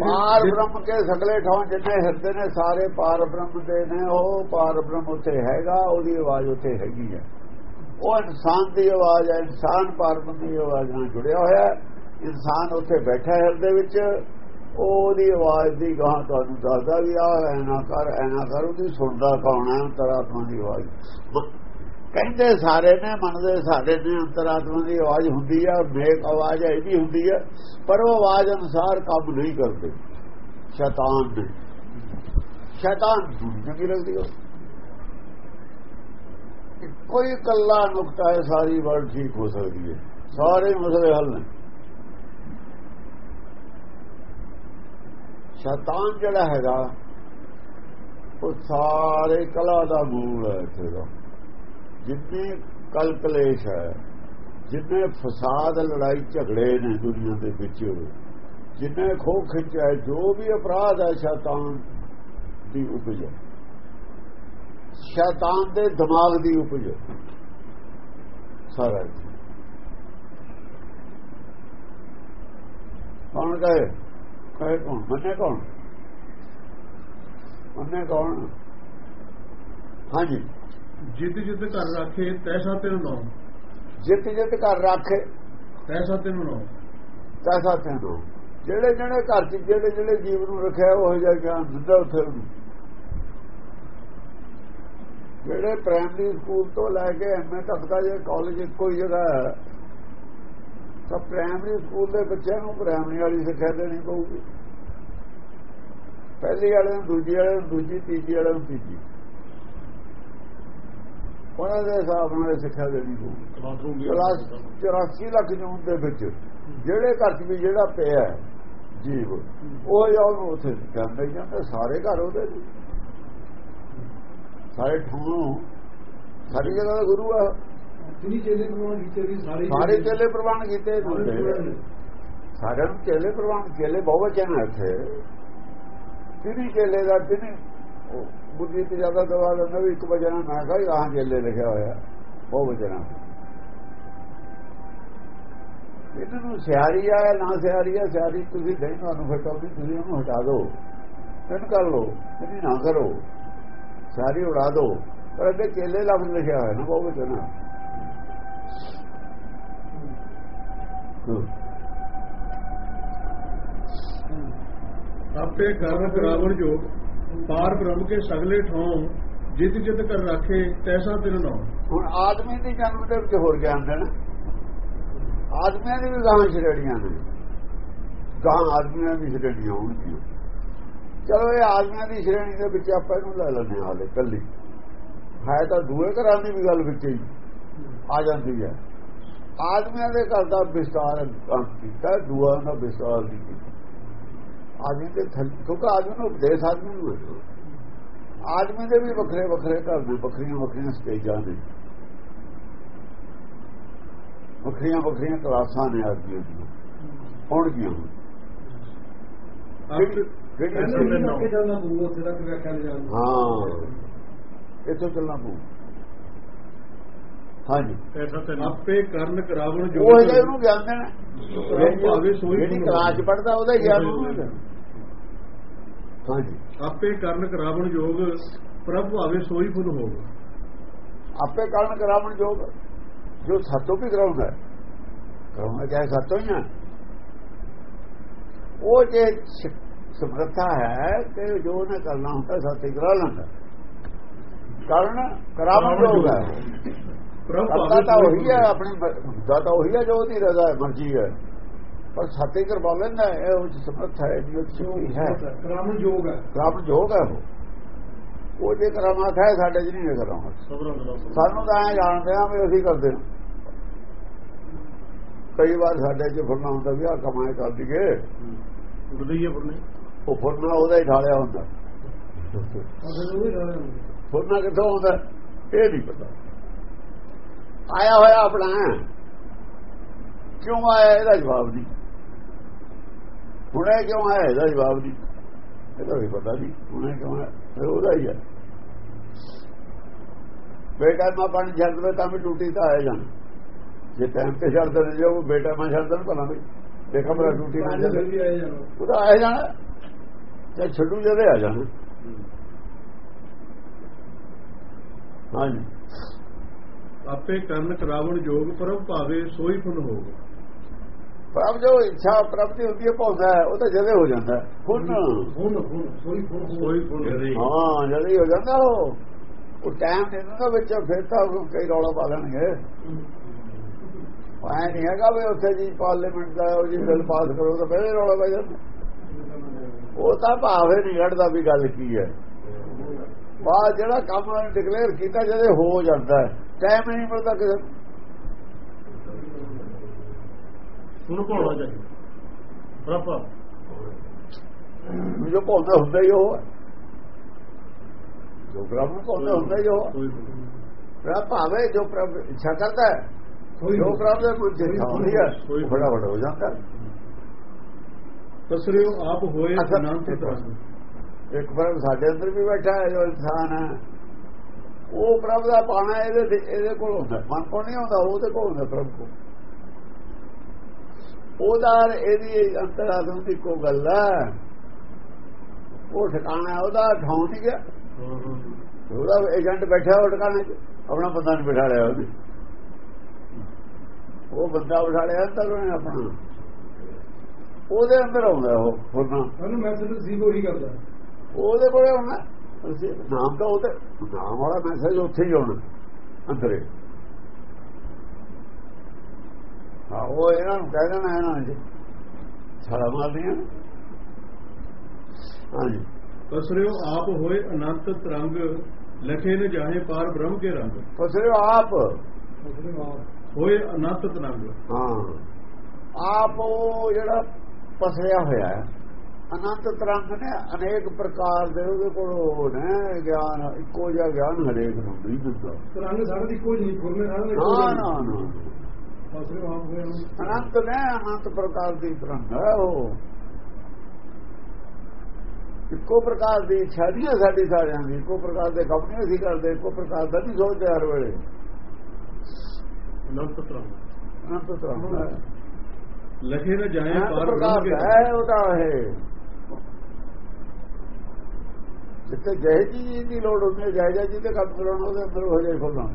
ਪਾਰ ਬ੍ਰਹਮ ਕੇ ਸਗਲੇ ਠਾਂ ਜਿੰਨੇ ਹਿਰਦੇ ਨੇ ਸਾਰੇ ਪਾਰ ਬ੍ਰਹਮ ਦੇ ਨੇ ਉਹ ਪਾਰ ਬ੍ਰਹਮ ਉੱਥੇ ਹੈਗਾ ਉਹਦੀ ਆਵਾਜ਼ ਉੱਥੇ ਹੈਗੀ ਹੈ। ਉਹ ਇਨਸਾਨ ਦੀ ਆਵਾਜ਼ ਹੈ, ਇਨਸਾਨ ਪਾਰ ਦੀ ਆਵਾਜ਼ ਨਾਲ ਜੁੜਿਆ ਹੋਇਆ ਇਨਸਾਨ ਉੱਥੇ ਬੈਠਾ ਹਿਰਦੇ ਵਿੱਚ। ਉਹਦੀ ਆਵਾਜ਼ ਦੀ ਗਾਹ ਤੁਹਾਨੂੰ ਦੱਸਦਾ ਵੀ ਆ ਐਨਾ ਕਰ ਐਨਾ ਕਰ, ਉਹਦੀ ਸੁਣਦਾ ਕੌਣ ਹੈ? ਅੰਤਰਾਤਮਾ ਦੀ ਆਵਾਜ਼। ਕਹਿੰਦੇ ਸਾਰੇ ਨੇ, ਮੰਨਦੇ ਸਾਡੇ ਨੇ, ਅੰਤਰਾਤਮਾ ਦੀ ਆਵਾਜ਼ ਹੁੰਦੀ ਹੈ ਮੇਕ ਆਵਾਜ਼ ਹੈ, ਇਹਦੀ ਹੁੰਦੀ ਹੈ ਪਰ ਉਹ ਆਵਾਜ਼ ਅਨੁਸਾਰ ਕੰਮ ਨਹੀਂ ਕਰਦੇ। ਸ਼ੈਤਾਨ ਨੇ। ਸ਼ੈਤਾਨ ਚੰਗੀ ਲੱਗਦੀ ਉਹ? ਕੋਈ ਕੱਲਾ ਨੁਕਤਾ ਹੈ, ਸਾਰੀ ਵਰਲਡ ਠੀਕ ਹੋ ਸਕਦੀ ਹੈ। ਸਾਰੇ ਮਸਲੇ ਹੱਲ ਨੇ। ਸ਼ੈਤਾਨ ਜਿਹੜਾ ਹੈਗਾ, ਉਹ ਸਾਰੇ ਕਲਾ ਦਾ ਮੂਲ ਹੈ ਇੱਥੇ ਦਾ। ਕਲ ਕਲੇਸ਼ ਹੈ, ਜਿੰਨੇ ਫਸਾਦ ਲੜਾਈ ਝਗੜੇ ਨੇ ਦੁਨੀਆ ਦੇ ਵਿੱਚ, ਜਿੰਨੇ ਖੋ ਖਿੱਚ ਹੈ, ਜੋ ਵੀ ਅਪਰਾਧ ਹੈ, ਸ਼ੈਤਾਨ ਦੀ ਉਪਜ ਹੈ। ਸ਼ੈਤਾਨ ਦੇ ਦਿਮਾਗ ਦੀ ਉਪਜ। ਸਾਰਾ ਕੌਣ ਕਹੇ? ਕਹੇ ਕੌਣ? ਮੰਨੇ ਕੌਣ? ਮੰਨੇ ਕੌਣ? ਹਾਂਜੀ। ਜਿੱਦ ਜਿੱਦ ਕਰ ਰੱਖੇ ਤੈਸਾ ਤੈਨੂੰ ਨਾ ਜਿੱਤ ਜਿੱਤ ਕਰ ਰੱਖੇ। ਤੈਸਾ ਤੈਨੂੰ ਨਾ ਤੈਸਾ ਤੈਨੂੰ ਜਿਹੜੇ ਜਿਹੜੇ ਘਰ ਚ ਜਿਹੜੇ ਜਿਹੜੇ ਜੀਵ ਨੂੰ ਰੱਖਿਆ ਉਹ ਜਿਹਾ ਗਿਆਨ ਦਿੰਦਾ ਉੱਥੇ ਉਹਨੂੰ ਜਿਹੜੇ ਪ੍ਰਾਇਮਰੀ ਸਕੂਲ ਤੋਂ ਲੈ ਕੇ ਐਮਏ ਤੱਕ ਦਾ ਜੇ ਕਾਲਜ ਇੱਕੋ ਹੀ ਜਗ੍ਹਾ ਹੈ ਤਾਂ ਪ੍ਰਾਇਮਰੀ ਸਕੂਲ ਦੇ ਬੱਚਿਆਂ ਨੂੰ ਪ੍ਰਾਇਮਰੀ ਵਾਲੀ ਸਿੱਖਿਆ ਦੇਣੀ ਪਊਗੀ। ਪਹਿਲੀ ਵਾਲੇ ਨੂੰ ਦੂਜੀ ਵਾਲੇ ਨੂੰ ਦੂਜੀ ਤੀਜੀ ਵਾਲੇ ਨੂੰ ਤੀਜੀ। ਉਹਨਾਂ ਦੇ ਹਿਸਾਬ ਨਾਲ ਸਿੱਖਿਆ ਦੇਣੀ ਪਊਗੀ। 84 ਲੱਖ ਜੂਨ ਦੇ ਵਿੱਚ ਜਿਹੜੇ ਘਰ 'ਚ ਵੀ ਜਿਹੜਾ ਪਿਆ ਜੀਵ ਉਹ ਜਾਂ ਉਹਨੂੰ ਉੱਥੇ ਜਾਂਦੇ ਜਾਂਦੇ ਸਾਰੇ ਘਰ ਉਹਦੇ ਸਾਰੇ ਠਾਣੋਂ ਸਾਰੀ ਜਗ੍ਹਾ ਦਾ ਗੁਰੂ ਆ। ਜਿਨੀ ਚੇਲੇ ਪ੍ਰਮਾਣ ਕੀਤੇ ਵੀ ਸਾਰੇ ਸਾਰੇ ਚੇਲੇ। ਪ੍ਰਵਾਨ ਕੀਤੇ ਸਾਰਿਆਂ ਨੂੰ ਚੇਲੇ ਪ੍ਰਵਾਨ ਚੇਲੇ ਬਹੁਤ ਵਚਨ ਹੈ ਇੱਥੇ। ਤਿੰਨੀ ਚੇਲੇ ਦਾ ਤਿੰਨੀ ਬੁੱਧੀ ਤੇ ਜ਼ਿਆਦਾ ਦਵਾ ਲੈਂਦਾ ਵੀ ਇੱਕ ਵਜਣਾ ਮੈਂ ਕਹਾਂ ਆਹ ਚੇਲੇ ਲਿਖਿਆ ਹੋਇਆ। ਬਹੁਤ ਵਚਨਾ ਇਹਨਾਂ ਨੂੰ ਸਿਆਰੀ ਆ ਨਾ ਸਿਆਰੀ ਆ ਸਿਆਰੀ ਤੁਸੀਂ ਨਹੀਂ ਤੁਹਾਨੂੰ ਫਟਾਉਂਦੀ ਤੁਸੀਂ ਉਹਨੂੰ ਹਟਾ ਦਿਓ। ਤਿੰਨ ਕਰ ਲਓ ਤੁਸੀਂ ਨਾ ਕਰੋ। ਸਾਰੀ ਉਡਾ ਦਿਓ ਪਰ ਅੱਗੇ ਚੇਲੇ ਲਫ਼ਜ਼ ਲਿਖਿਆ ਹੋਇਆ ਨਾ ਬਹੁਤ ਵਚਨਾ ਆਪੇ ਕਰਨ ਕਰਾਵਣ ਜੋਗ ਪਾਰ ਬ੍ਰਹਮ ਕੇ ਸਗਲੇ ਠਾਉ ਜਿੱਦ ਜਿੱਦ ਕਰ ਰੱਖੇ ਤੈਸਾ ਤੈਨੂੰ ਨਾ ਹੁਣ ਆਦਮੀ ਦੀ ਜਨਮ ਦੇ ਵਿੱਚ ਹੋਰ ਗਿਆਨ ਦੇਣਾ। ਆਦਮੀਆਂ ਦੀ ਵੀ ਗਾਂ ਸ਼੍ਰੇਣੀਆਂ ਨੇ। ਗਾਂ ਆਦਮੀਆਂ ਦੀ ਸ਼੍ਰੇਣੀਆਂ ਹੋਣਗੀਆਂ। ਚਲੋ ਇਹ ਆਦਮੀਆਂ ਦੀ ਸ਼੍ਰੇਣੀ ਦੇ ਵਿੱਚ ਆਪਾਂ ਇਹਨੂੰ ਲੈ ਲੈਂਦੇ ਹਾਲੇ ਕੱਲੀ ਹੈ ਤਾਂ ਦੂਏ ਘਰਾਂ ਦੀ ਵੀ ਗੱਲ ਵਿੱਚ ਹੀ ਆ ਜਾਂਦੀ ਹੈ। ਆਦਮੀਆਂ ਦੇ ਘਰ ਦਾ ਵਿਸਤਾਰ ਕੰਮ ਕੀਤਾ, ਦੂਆ ਦਾ ਵਿਸਤਾਰ ਨਹੀਂ ਕੀਤਾ। ਆਦਮੀ ਦੇ ਕਿਉਂਕਿ ਆਦਮੀ ਨੂੰ ਉਪਦੇਸ਼ ਆਦਮੀ ਨੂੰ ਆਦਮੀ ਦੇ ਵੀ ਵੱਖਰੇ ਵੱਖਰੇ ਘਰ ਦੇ, ਵੱਖਰੀਆਂ ਵੱਖਰੀਆਂ ਸਟੇਜਾਂ ਨੇ ਵੱਖਰੀਆਂ ਵੱਖਰੀਆਂ ਕਲਾਸਾਂ ਨੇ ਆਦਮੀ ਦੀਆਂ। ਹੋਣਗੀਆਂ। ਹਾਂ। ਇੱਥੋਂ ਚੱਲਣਾ ਪਊ। ਹਾਂਜੀ। ਆਪੇ ਕਰਨ ਕਰਾਵਣ ਜੋਗ ਉਹ ਜਿਹੜਾ ਉਹਨੂੰ ਗਿਆਨ ਦੇਣਾ। ਜਿਹੜੀ ਕਲਾਸ ਪੜਦਾ ਉਹਦਾ ਗਿਆਨ ਹਾਂਜੀ। ਆਪੇ ਕਰਨ ਕਰਾਵਣ ਜੋਗ ਪ੍ਰਭ ਭਾਵੇ ਸੋਈ ਫੁੱਲ ਹੋਗ ਆਪੇ ਕਾਰਨ ਕਰਾਵਣ ਜੋਗ ਜੋ ਸਾਤੋਂ ਵੀ ਕਰਾਉਂਦਾ ਹੈ। ਕਰਾਉਂਦਾ ਚਾਹੇ ਸਾਤੋਂ ਹੀ ਆ। ਉਹ ਜੇ ਸਮਰੱਥਾ ਹੈ ਕਿ ਜੋ ਉਹਨੇ ਕਰਨਾ ਹੁੰਦਾ ਸਾਥੀ ਕਰਾ ਲੈਂਦਾ। ਕਾਰਨ ਕਰਾਵਣ ਜੋਗ ਹੈ। ਪ੍ਰਭ ਕਰਤਾ ਭਾਵੇ ਤਾਂ ਉਹੀ ਹੈ ਆਪਣੀ ਦਾ ਤਾਂ ਉਹੀ ਹੈ ਜੋ ਉਹਦੀ ਰਜ਼ਾ ਹੈ ਮਰਜ਼ੀ ਹੈ। ਪਰ ਸਾਥੀ ਕਰਵਾ ਲੈਂਦਾ ਹੈ ਇਹ ਉਹ ਸਮਰੱਥਾ ਹੈ ਜੋ ਚੁੱਕੀ ਹੈ। ਕਰਾਮਨ ਯੋਗ ਹੈ। ਕਰਾਵਣ ਜੋਗ ਹੈ ਉਹ। ਉਹ ਜੇ ਕਰਾਮਾਤ ਹੈ ਸਾਡੇ 'ਚ ਨਹੀਂ ਹੈ ਕਰਾਮਾਤ ਸਬਰਾਂ ਦਾ ਸਾਨੂੰ ਤਾਂ ਐ ਜਾਣਦੇ ਆ ਵੀ ਅਸੀਂ ਕਰਦੇ ਹਾਂ ਕਈ ਵਾਰ ਸਾਡੇ 'ਚ ਫੁਰਨਾ ਹੁੰਦਾ ਵੀ ਆ ਕਮਾਏ ਕਰ ਦਈਏ। ਉੜਦੇ ਹੀ ਉਹ ਫੁਰਨਾ ਉਹਦਾ ਹੀ ਢਾਲਿਆ ਹੁੰਦਾ। ਫੁਰਨਾ ਕਿੱਥੋਂ ਆਉਂਦਾ? ਇਹ ਨਹੀਂ ਪਤਾ। ਆਇਆ ਹੋਇਆ ਆਪਣਾ। ਕਿਉਂ ਆਇਆ ਇਹਦਾ ਜਵਾਬ ਨਹੀਂ? ਹੁਣੇ ਕਿਉਂ ਆਇਆ ਇਹਦਾ ਜਵਾਬ ਨਹੀਂ? ਇਹਦਾ ਵੀ ਪਤਾ ਨਹੀਂ। ਹੁਣੇ ਕਿਉਂ ਆਇਆ? ਉਹਦਾ ਹੀ ਹੈ ਬੇਟਾ ਮਾ ਬਣ ਜਾਂਦੇ ਤਾਂ ਵੀ ਟੂਟੀ ਤਾਂ ਆਇਆ ਜਾਣਾ। ਜੇ ਟਾਈਮ ਤੇ ਛੱਡਦੇ ਨੇ ਜੋ ਬੇਟਾ ਮੈਂ ਛੱਡਦਾ ਨਾ ਭਲਾ ਵੀ ਦੇਖਾ ਮੇਰਾ ਟੂਟੀ ਨਾ ਜਾਣਾ। ਉਹਦਾ ਆਇਆ ਜਾਣਾ। ਜੇ ਛੱਡੂ ਜਦੇ ਆ ਜਾਣਾ। ਹਾਂਜੀ। ਆਪੇ ਕਰਨ ਕਰਾਵਣ ਜੋਗ ਪ੍ਰਭ ਭਾਵੇ ਸੋਈ ਫੁੱਲ ਹੋਗ ਪ੍ਰਭ ਜੋ ਇੱਛਾ ਪ੍ਰਭ ਦੀ ਹੁੰਦੀ ਹੈ ਪਾਉਂਦਾ ਹੈ ਉਹ ਤਾਂ ਜਦੇ ਹੋ ਜਾਂਦਾ ਹੈ। ਹੁਣ ਹੁਣ ਹੁਣ ਸੋਈ ਹੁਣ ਸੋਈ ਫੁੱਲ ਹਾਂ। ਜਦੇ ਹੀ ਹੋ ਜਾਂਦਾ ਉਹ। ਉਹ ਟਾਈਮ ਦੇ ਦਿੰਦਾ ਵਿੱਚ ਫਿਰ ਤਾਂ ਉਹ ਕਈ ਰੌਲਾ ਪਾ ਲੈਣਗੇ। ਐ ਨਹੀਂ ਹੈਗਾ ਵੀ ਉੱਥੇ ਜੀ ਪਾਰਲੀਮੈਂਟ ਦਾ ਉਹ ਜੀ ਬਿੱਲ ਪਾਸ ਕਰੋ ਤਾਂ ਪਹਿਲੇ ਰੌਲਾ ਪੈ ਜਾਂਦਾ। ਉਹ ਤਾਂ ਭਾਵੇਂ ਨਹੀਂ ਘੜਦਾ ਵੀ ਗੱਲ ਕੀ ਹੈ। ਬਾਅਦ ਜਿਹੜਾ ਕੰਮ ਡਿਕਲੇਅਰ ਕੀਤਾ ਜਦੇ ਹੋ ਜਾਂਦਾ ਹੈ। ਟਾਈਮ ਨਹੀਂ ਮਿਲਦਾ ਕਿਸੇ ਨੂੰ। ਪਾਉਣਾ ਚਾਹੀਦਾ। ਵੀ ਜੋ ਪਾਉਂਦਾ ਹੁੰਦਾ ਹੀ ਉਹ। ਜੋ ਪ੍ਰਭ ਪਾਉਂਦਾ ਹੁੰਦਾ ਹੀ ਉਹ ਪ੍ਰਭ ਭਾਵੇਂ ਜੋ ਪ੍ਰਭ ਇੱਛਾ ਕਰਦਾ ਹੈ ਜੋ ਪ੍ਰਭ ਦੇ ਕੋਈ ਜਿੱਥਾ ਹੁੰਦੀ ਹੈ ਉਹ ਫਟਾਫਟ ਹੋ ਜਾਂਦਾ ਹੈ। ਤਸਰਿਓ ਆਪ ਹੋਏ। ਅਨੰਤ ਤਰੰਗ ਇੱਕ ਪ੍ਰਭ ਸਾਡੇ ਅੰਦਰ ਵੀ ਬੈਠਾ ਹੈ ਜੋ ਇਨਸਾਨ ਹੈ। ਉਹ ਪ੍ਰਭ ਦਾ ਪਾਣਾ ਇਹਦੇ ਤੇ- ਇਹਦੇ ਕੋਲ ਹੁੰਦਾ। ਮਨ ਕੋਲ ਨਹੀਂ ਹੁੰਦਾ ਉਹਦੇ ਕੋਲ ਹੁੰਦਾ ਪ੍ਰਭ ਕੋਲ ਉਹਦਾ ਇਹਦੀ ਅੰਤਰਾਤਮ ਦੀ ਕੋ ਗੱਲ ਹੈ। ਉਹ ਠਿਕਾਣਾ ਉਹਦਾ ਠਾਉਂ ਨਹੀਂ ਗਿਆ। ਉਹਦਾ ਏਜੰਟ ਬੈਠਾ ਉਹ ਟਿਕਾਣੇ 'ਚ ਆਪਣਾ ਬੰਦਾ ਨਹੀਂ ਬਿਠਾ ਲਿਆ ਉਹਨੇ ਉਹ ਬੰਦਾ ਬਿਠਾ ਲਿਆ ਅੰਦਰ ਉਹਨੇ ਆਪਣਾ ਉਹਦੇ ਅੰਦਰ ਆਉਂਦਾ ਉਹ ਫੁਰਨਾ ਸਾਨੂੰ ਮੈਸੇਜ ਰਿਸੀਵ ਉਹੀ ਕਰਦਾ ਉਹਦੇ ਕੋਲੇ ਆਉਣਾ ਨਾਮ ਤਾਂ ਉਹਦੇ ਨਾਮ ਵਾਲਾ ਮੈਸੇਜ ਉੱਥੇ ਹੀ ਆਉਣਾ ਅੰਦਰੇ। ਹਾਂ ਉਹ ਇਹਨਾਂ ਨੂੰ ਕਹਿ ਦੇਣਾ ਇਹਨਾਂ ਨੇ। ਛਾਲਾ ਮਾਰਦੀਆਂ ਹਾਂਜੀ। ਤਸਰਿਓ ਆਪ ਹੋਏ ਅਨੰਤ ਤਰੰਗ ਲਖੇ ਨ ਜਾਹੇ ਪਾਰ ਬ੍ਰਹਮ ਕੇ ਰੰਗ। ਫਸਰੇ ਆਪ ਹੋਏ ਅਨੰਤ ਤਰੰਗ। ਹਾਂ। ਆਪ ਉਹ ਜਿਹੜਾ ਪਸਰਿਆ ਹੋਇਆ ਹੈ। ਅਨੰਤ ਤਰੰਗ ਨੇ ਅਨੇਕ ਪ੍ਰਕਾਰ ਦੇ ਉਹਦੇ ਕੋਲ ਉਹ ਨੇ ਗਿਆਨ ਇੱਕੋ ਜਿਹਾ ਗਿਆਨ ਹਰੇਕ ਨੂੰ ਨਹੀਂ ਦਿੰਦਾ। ਤਰੰਗ ਸਾਰੇ ਦੀ ਕੋਈ ਨਹੀਂ ਫੁਰਨੇ ਸਾਰੇ ਨਾ ਨਾ ਨਾ। ਅਨੰਤ ਨੇ ਅਨੰਤ ਪ੍ਰਕਾਰ ਦੀ ਤਰੰਗ ਹੈ ਉਹ। ਇੱਕੋ ਪ੍ਰਕਾਰ ਦੀ ਇੱਛਾ ਨਹੀਂ ਹੈ ਸਾਡੀ ਸਾਰਿਆਂ ਦੀ ਇੱਕੋ ਪ੍ਰਕਾਰ ਦੇ ਕੰਮ ਨਹੀਂ ਅਸੀਂ ਕਰਦੇ ਇੱਕੋ ਪ੍ਰਕਾਰ ਦਾ ਨਹੀਂ ਸੋਚਦੇ ਹਰ ਵੇਲੇ। ਅਨੰਤ ਤਰੰਗ। ਅਨੰਤ ਤਰੰਗ ਹੈ। ਲਖੇ ਨ ਜਾਹੇ ਅਨੰਤ ਪਾਰ ਦਾ ਰੰਗ ਹੈ ਉਹਦਾ ਹੈ ਜਿੱਥੇ ਜੈ ਜੀ ਦੀ ਲੋੜ ਹੁੰਦੀ ਹੈ ਜੈ ਦੇ ਕੰਮ ਕਰਾਉਣਾ ਉਹਦੇ ਅੰਦਰ ਹੋ ਜਾਏ ਖੋਲਣਾ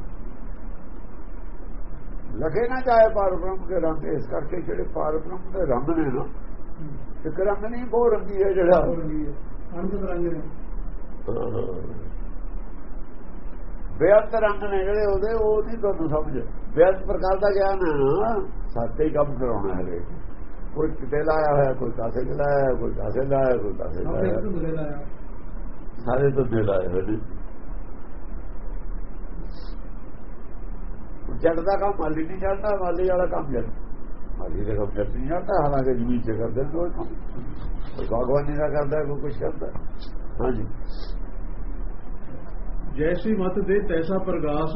ਲਖੇ ਨਾ ਜਾਏ ਪਾਰ ਬ੍ਰਹਮ ਕੇ ਰੰਗ ਇਸ ਕਰਕੇ ਜਿਹੜੇ ਪਾਰ ਬ੍ਰਹਮ ਦੇ ਰੰਗ ਨੇ ਨਾ ਇੱਕ ਰੰਗ ਨਹੀਂ ਬਹੁਤ ਰੰਗੀ ਹੈ ਜਿਹੜਾ। ਅੰਤ ਤਰੰਗ ਨੇ। ਬੇਅੰਤ ਰੰਗ ਨੇ ਜਿਹੜੇ ਉਹਦੇ ਉਹ ਨਹੀਂ ਤੁਹਾਨੂੰ ਸਮਝ। ਬੇਅੰਤ ਪ੍ਰਕਾਰ ਦਾ ਗਿਆਨ ਹੈ ਨਾ। ਸਾਥੇ ਹੀ ਕੰਮ ਕਰਾਉਣਾ ਹੈ ਕੋਈ ਕਿਤੇ ਲਾਇਆ ਹੋਇਆ ਕੋਈ ਕਾਸੇ ਤੇ ਲਾਇਆ ਹੋਇਆ, ਕੋਈ ਕਾਸੇ ਲਾਇਆ ਕੋਈ ਕਾਸੇ ਲਾਇਆ ਲਾਇਆ ਸਾਰੇ ਤੋਂ ਦੇ ਲਾਏ ਹੋਏ ਨੇ। ਜੱਟ ਦਾ ਕੰਮ ਮਾਲੀ ਨਹੀਂ ਜਾਂਦਾ ਮਾਲੀ ਵਾਲਾ ਕੰਮ ਜੱਟ। ਮਾਲੀ ਦਾ ਕੰਮ ਜੱਟ ਨਹੀਂ ਜਾਂਦਾ ਹਾਲਾਂਕਿ ਜ਼ਮੀਨ ਚ ਕਰਦੇ ਕੋਈ ਕੰਮ। ਕੋਈ ਬਾਗਵਾਨੀ ਦਾ ਕਰਦਾ ਕੋਈ ਕੁਛ ਕਰਦਾ। ਹਾਂਜੀ। ਜੈਸੀ ਮਤ ਦੇ ਤੈਸਾ ਪ੍ਰਗਾਸ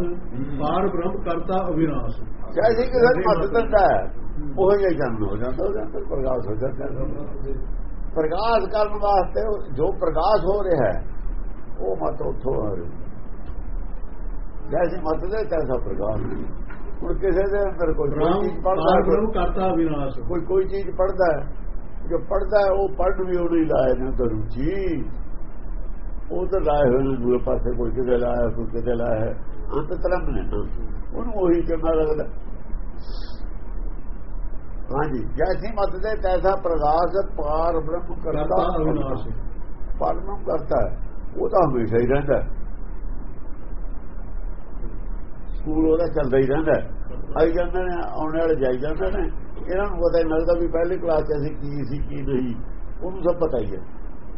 ਪਾਰ ਬ੍ਰਹਮ ਕਰਤਾ ਅਵਿਨਾਸ਼। ਜੈਸੇ ਕਿਸੇ ਮਤ ਦਿੰਦਾ ਹੈ ਉਹ ਜਿਹਾ ਜਨਮ ਹੋ ਜਾਂਦਾ ਉਹਦੇ ਅੰਦਰ ਪ੍ਰਕਾਸ਼ ਹੋ ਜਾਂਦਾ। ਹੈ। ਪ੍ਰਕਾਸ਼ ਕਰਨ ਵਾਸਤੇ ਜੋ ਪ੍ਰਕਾਸ਼ ਹੋ ਰਿਹਾ ਹੈ ਉਹ ਮਤ ਉੱਥੋਂ ਆ ਰਹੀ ਜੈਸੀ ਮਤ ਦੇ ਤੈਸਾ ਪ੍ਰਕਾਸ਼ ਹੁਣ ਕਿਸੇ ਦੇ ਅੰਦਰ ਕੋਈ ਚੀਜ਼ ਪੜਦਾ ਬ੍ਰਹਮ ਕਰਤਾ ਅਵਿਨਾਸ਼। ਕੋਈ ਕੋਈ ਚੀਜ਼ ਪੜਦਾ ਹੈ ਜੋ ਪੜਦਾ ਹੈ ਉਹ ਪੜਨ ਵੀ ਉਹਨੂੰ ਹੀ ਲਾਇਆ ਨੇ ਅੰਦਰ ਰੁਚੀ। ਉਹ ਤਾਂ ਲਾਏ ਹੋਏ ਨੇ ਦੂਏ ਪਾਸੇ ਕੋਈ ਕਿਤੇ ਲਾਇਆ ਕੋਈ ਕਿਤੇ ਲਾਇਆ ਅੰਤ ਤਰਮ ਨੇ ਨਾ ਉਹਨੂੰ ਉਹੀ ਚੰਗਾ ਲੱਗਦਾ। ਹਾਂਜੀ ਜੈਸੀ ਮਤ ਦੇ ਤੈਸਾ ਪ੍ਰਗਾਸ ਪਾਰ ਬ੍ਰਹਮ ਕਰਤਾ। ਅਵਿਨਾਸ਼ ਪਰਮ ਕਰਤਾ ਹੈ। ਉਹ ਤਾਂ ਹਮੇਸ਼ਾ ਹੀ ਰਹਿੰਦਾ। ਸਕੂਲ ਉਹਦਾ ਚੱਲਦਾ ਹੀ ਰਹਿੰਦਾ। ਆਈ ਜਾਂਦੇ ਨੇ ਆਉਣ ਵਾਲੇ ਜਾਈ ਜਾਂਦੇ ਨੇ। ਇਹਨਾਂ ਨੂੰ ਪਤਾ ਹੀ ਨਹੀਂ ਲੱਗਦਾ ਵੀ ਪਹਿਲੀ ਕਲਾਸ 'ਚ ਅਸੀਂ ਕੀ ਸੀ ਕੀ ਨਹੀਂ। ਉਹਨੂੰ ਸਭ ਪਤਾ ਹੀ ਹੈ।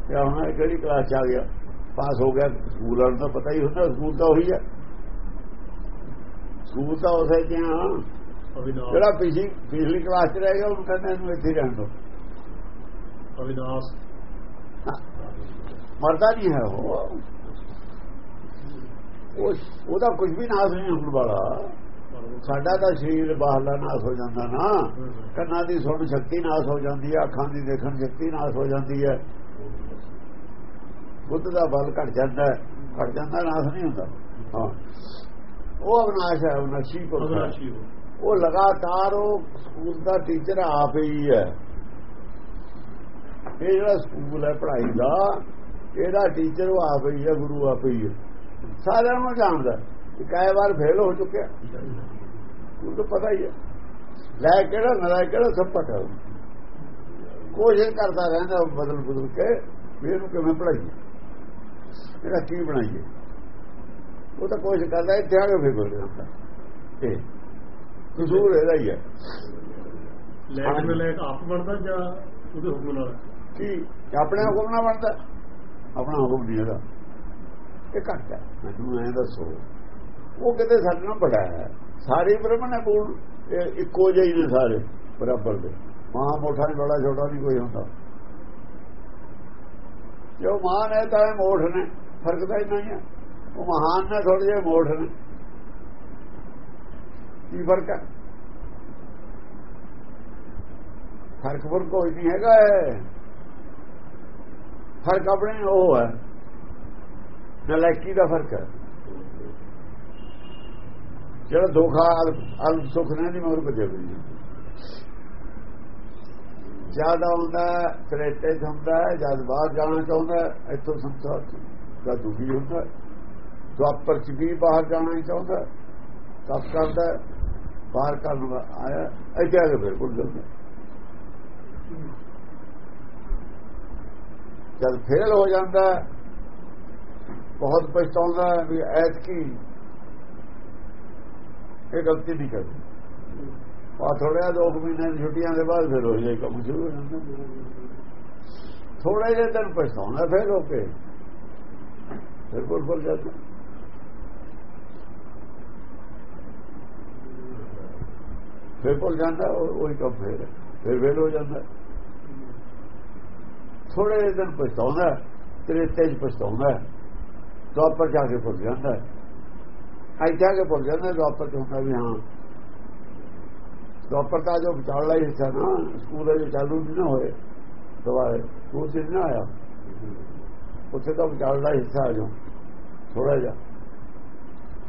ਕਿ ਹੁਣ ਕਿਹੜੀ ਕਲਾਸ 'ਚ ਆ ਗਿਆ। ਪਾਸ ਹੋ ਗਿਆ ਸਕੂਲ ਵਾਲਿਆਂ ਨੂੰ ਤਾਂ ਪਤਾ ਹੀ ਹੁੰਦਾ ਸਕੂਲ ਤਾਂ ਉਹੀ ਹੈ ਸਕੂਲ ਤਾਂ ਉਸੇ ਅਵਿਨਾਸ਼ ਜਿਹੜਾ ਪਿਛਲੀ ਪਿਛਲੀ ਕਲਾਸ 'ਚ ਰਹਿ ਗਿਆ ਉਹਨੂੰ ਕਹਿੰਦੇ ਇਹਨੂੰ ਇੱਥੇ ਰਹਿਣ ਦਿਓ ਅਵਿਨਾਸ਼ ਮਰਦਾ ਨਹੀਂ ਹੈ ਉਹ। ਉਹ ਉਹਦਾ ਕੁਝ ਵੀ ਨਾਸ ਨਹੀਂ ਹੋਣ ਵਾਲਾ। ਸਾਡਾ ਤਾਂ ਸਰੀਰ ਬਾਹਰਲਾ ਨਾਸ ਹੋ ਜਾਂਦਾ ਨਾ। ਕੰਨਾਂ ਦੀ ਸੁਣ ਸ਼ਕਤੀ ਨਾਸ ਹੋ ਜਾਂਦੀ ਹੈ ਅੱਖਾਂ ਦੀ ਦੇਖਣ ਸ਼ਕਤੀ ਨਾਸ ਹੋ ਜਾਂਦੀ ਹੈ। ਬੁੱਧ ਦਾ ਬਲ ਘਟ ਜਾਂਦਾ ਹੈ ਘਟ ਜਾਂਦਾ ਨਾਸ ਨਹੀਂ ਹੁੰਦਾ। ਹਾਂ। ਉਹ ਅਵਨਾਸ਼ ਹੈ ਅਵਨਾਸ਼ੀ ਹੋ। ਉਹ ਲਗਾਤਾਰ ਉਹ ਸਕੂਲ ਦਾ ਟੀਚਰ ਆਪ ਹੀ ਹੈ। ਇਹ ਜਿਹੜਾ ਸਕੂਲ ਹੈ ਪੜ੍ਹਾਈ ਦਾ ਇਹਦਾ ਟੀਚਰ ਉਹ ਆਪ ਹੀ ਹੈ ਗੁਰੂ ਆਪ ਹੀ ਹੈ। ਸਾਰਿਆਂ ਨੂੰ ਜਾਣਦਾ ਕਿ ਕਈ ਵਾਰ ਫੇਲ ਹੋ ਚੁੱਕਿਆ ਉਹ ਤਾਂ ਪਤਾ ਹੀ ਹੈ। ਲੈ ਕਿਹੜਾ ਨਲਾ ਕਿਹੜਾ ਸਭ ਪਤਾ। ਕੋਸ਼ਿਸ਼ ਕਰਦਾ ਰਹਿੰਦਾ ਬਦਲ ਬਦਲ ਕੇ ਵੀ ਇਹਨੂੰ ਕਿਵੇਂ ਪੜਾਈਏ ਇਹਦਾ ਕੀ ਬਣਾਈਏ? ਉਹ ਤਾਂ ਕੋਸ਼ਿਸ਼ ਕਰਦਾ ਆ ਕੇ ਫੇਰ ਬੋਲ ਜਾਂਦਾ ਇਹ ਕਸੂਰ ਇਹਦਾ ਹੀ ਹੈ। ਲੈਕ ਆਪ ਬਣਦਾ ਜਾਂ ਉਹਦੇ ਹੁਕਮ ਨਾਲ? ਕਿ? ਆਪਣੇ ਹੁਕਮ ਨਾਲ ਬਣਦਾ। ਆਪਣਾ ਹੁਕਮ ਨਹੀਂ ਇਹਦਾ ਇਹ ਘੱਟ ਹੈ। ਮੈਨੂੰ ਐਂ ਦੱਸੋ। ਉਹ ਕਿਤੇ ਸਾਡੇ ਨਾਲ ਬੜਾ ਹੈ। ਸਾਰੇ ਬ੍ਰਹਮਣ ਹੈ ਇਹ ਇੱਕੋ ਜਿਹੇ ਨੇ ਸਾਰੇ ਬਰਾਬਰ ਦੇ। ਮਾਂ ਮੋਠਾ ਨਹੀਂ ਬੜਾ ਛੋਟਾ ਨਹੀਂ ਕੋਈ ਹੁੰਦਾ। ਜੋ ਮਾਨ ਹੈ ਤਾਂ ਇਹ ਮੋਠ ਨੇ, ਫ਼ਰਕ ਤਾਂ ਇੰਨਾ ਹੀ ਹੈ। ਉਹ ਮਹਾਨ ਨੇ ਥੋੜੇ ਜਿਹੇ ਮੋਠ ਨੇ। ਕੀ ਫ਼ਰਕ ਹੈ? ਫ਼ਰਕ ਫ਼ਰਕ ਕੋਈ ਨਹੀਂ ਹੈਗਾ ਹੈ ਫ਼ਰਕ ਆਪਣੇ ਉਹ ਹੈ। ਨਲਾਇਕੀ ਦਾ ਫ਼ਰਕ ਹੈ। ਜਿਹੜਾ ਦੁੱਖ, ਅਲ ਸੁਖ ਨੇ ਨਹੀਂ, ਮਗਰ ਭਜੇ ਵੀ ਜ਼ਿਆਦਾ ਹੁੰਦਾ ਕਰੇਟੇ ਚ ਹੁੰਦਾ ਜਦ ਬਾਹਰ ਜਾਣਾ ਚਾਹੁੰਦਾ ਇੱਥੋਂ ਸੰਸਾਰ ਦਾ ਦੁਖੀ ਹੁੰਦਾ ਦੁਆਪਰ ਚ ਵੀ ਬਾਹਰ ਜਾਣਾ ਚਾਹੁੰਦਾ ਤਪ ਕਰਦਾ ਬਾਹਰ ਕਰਨ ਆਇਆ, ਇੱਥੇ ਆ ਕੇ ਫਿਰ ਭੁੱਲ ਜਾਂਦਾ ਜਦ ਫੇਲ ਹੋ ਜਾਂਦਾ ਬਹੁਤ ਪਛਤਾਉਂਦਾ ਹੈ ਵੀ ਐਤਕੀ ਇਹ ਗਲਤੀ ਨਹੀਂ ਕਰਦੀ ਆ ਥੋੜਿਆ ਦੋ ਕੁ ਮਹੀਨੇ ਦੀ ਛੁੱਟੀਆਂ ਦੇ ਬਾਅਦ ਫਿਰ ਹੋ ਜਾਏ ਕੰਮ ਸ਼ੁਰੂ ਹੋ ਜਾਂਦਾ ਥੋੜੇ ਜਿਹੇ ਦਿਨ ਪਛਤਾਉਂਦਾ ਫਿਰ ਹੋ ਕੇ ਫਿਰ ਭੁੱਲ ਭੁੱਲ ਜਾਂਦਾ ਫਿਰ ਭੁੱਲ ਜਾਂਦਾ, ਉਹ- ਉਹੀ ਕੰਮ ਫਿਰ। ਫਿਰ ਵੇਲ ਹੋ ਜਾਂਦਾ। ਥੋੜੇ ਜਿਹੇ ਦਿਨ ਪਛਤਾਉਂਦਾ ਤੇਰੇ ਤੇਜ ਪਛਤਾਉਂਦਾ ਦੁਆਪਰ ਜਾ ਕੇ ਭੁੱਲ ਜਾਂਦਾ। ਇੱਥੇ ਆ ਕੇ ਭੁੱਲ ਜਾਂਦਾ ਦੁਆਪਰ ਚ ਹੁੰਦਾ ਵੀ ਹਾਂ ਦੁਆਪਰ ਦਾ ਜੋ ਵਿਚਾਰਲਾ ਹੀ ਹਿੱਸਾ ਨਾ ਸਕੂਲ ਦੇ ਚਾਲੂ ਨਹੀਂ ਨਾ ਹੋਏ ਦੁਬਾਰੇ ਸਕੂਲ ਚ ਨਹੀਂ ਆਇਆ। ਉੱਥੇ ਤਾਂ ਵਿਚਾਰਲਾ ਹਿੱਸਾ ਆ ਜੋ ਥੋੜਾ ਜਿਹਾ।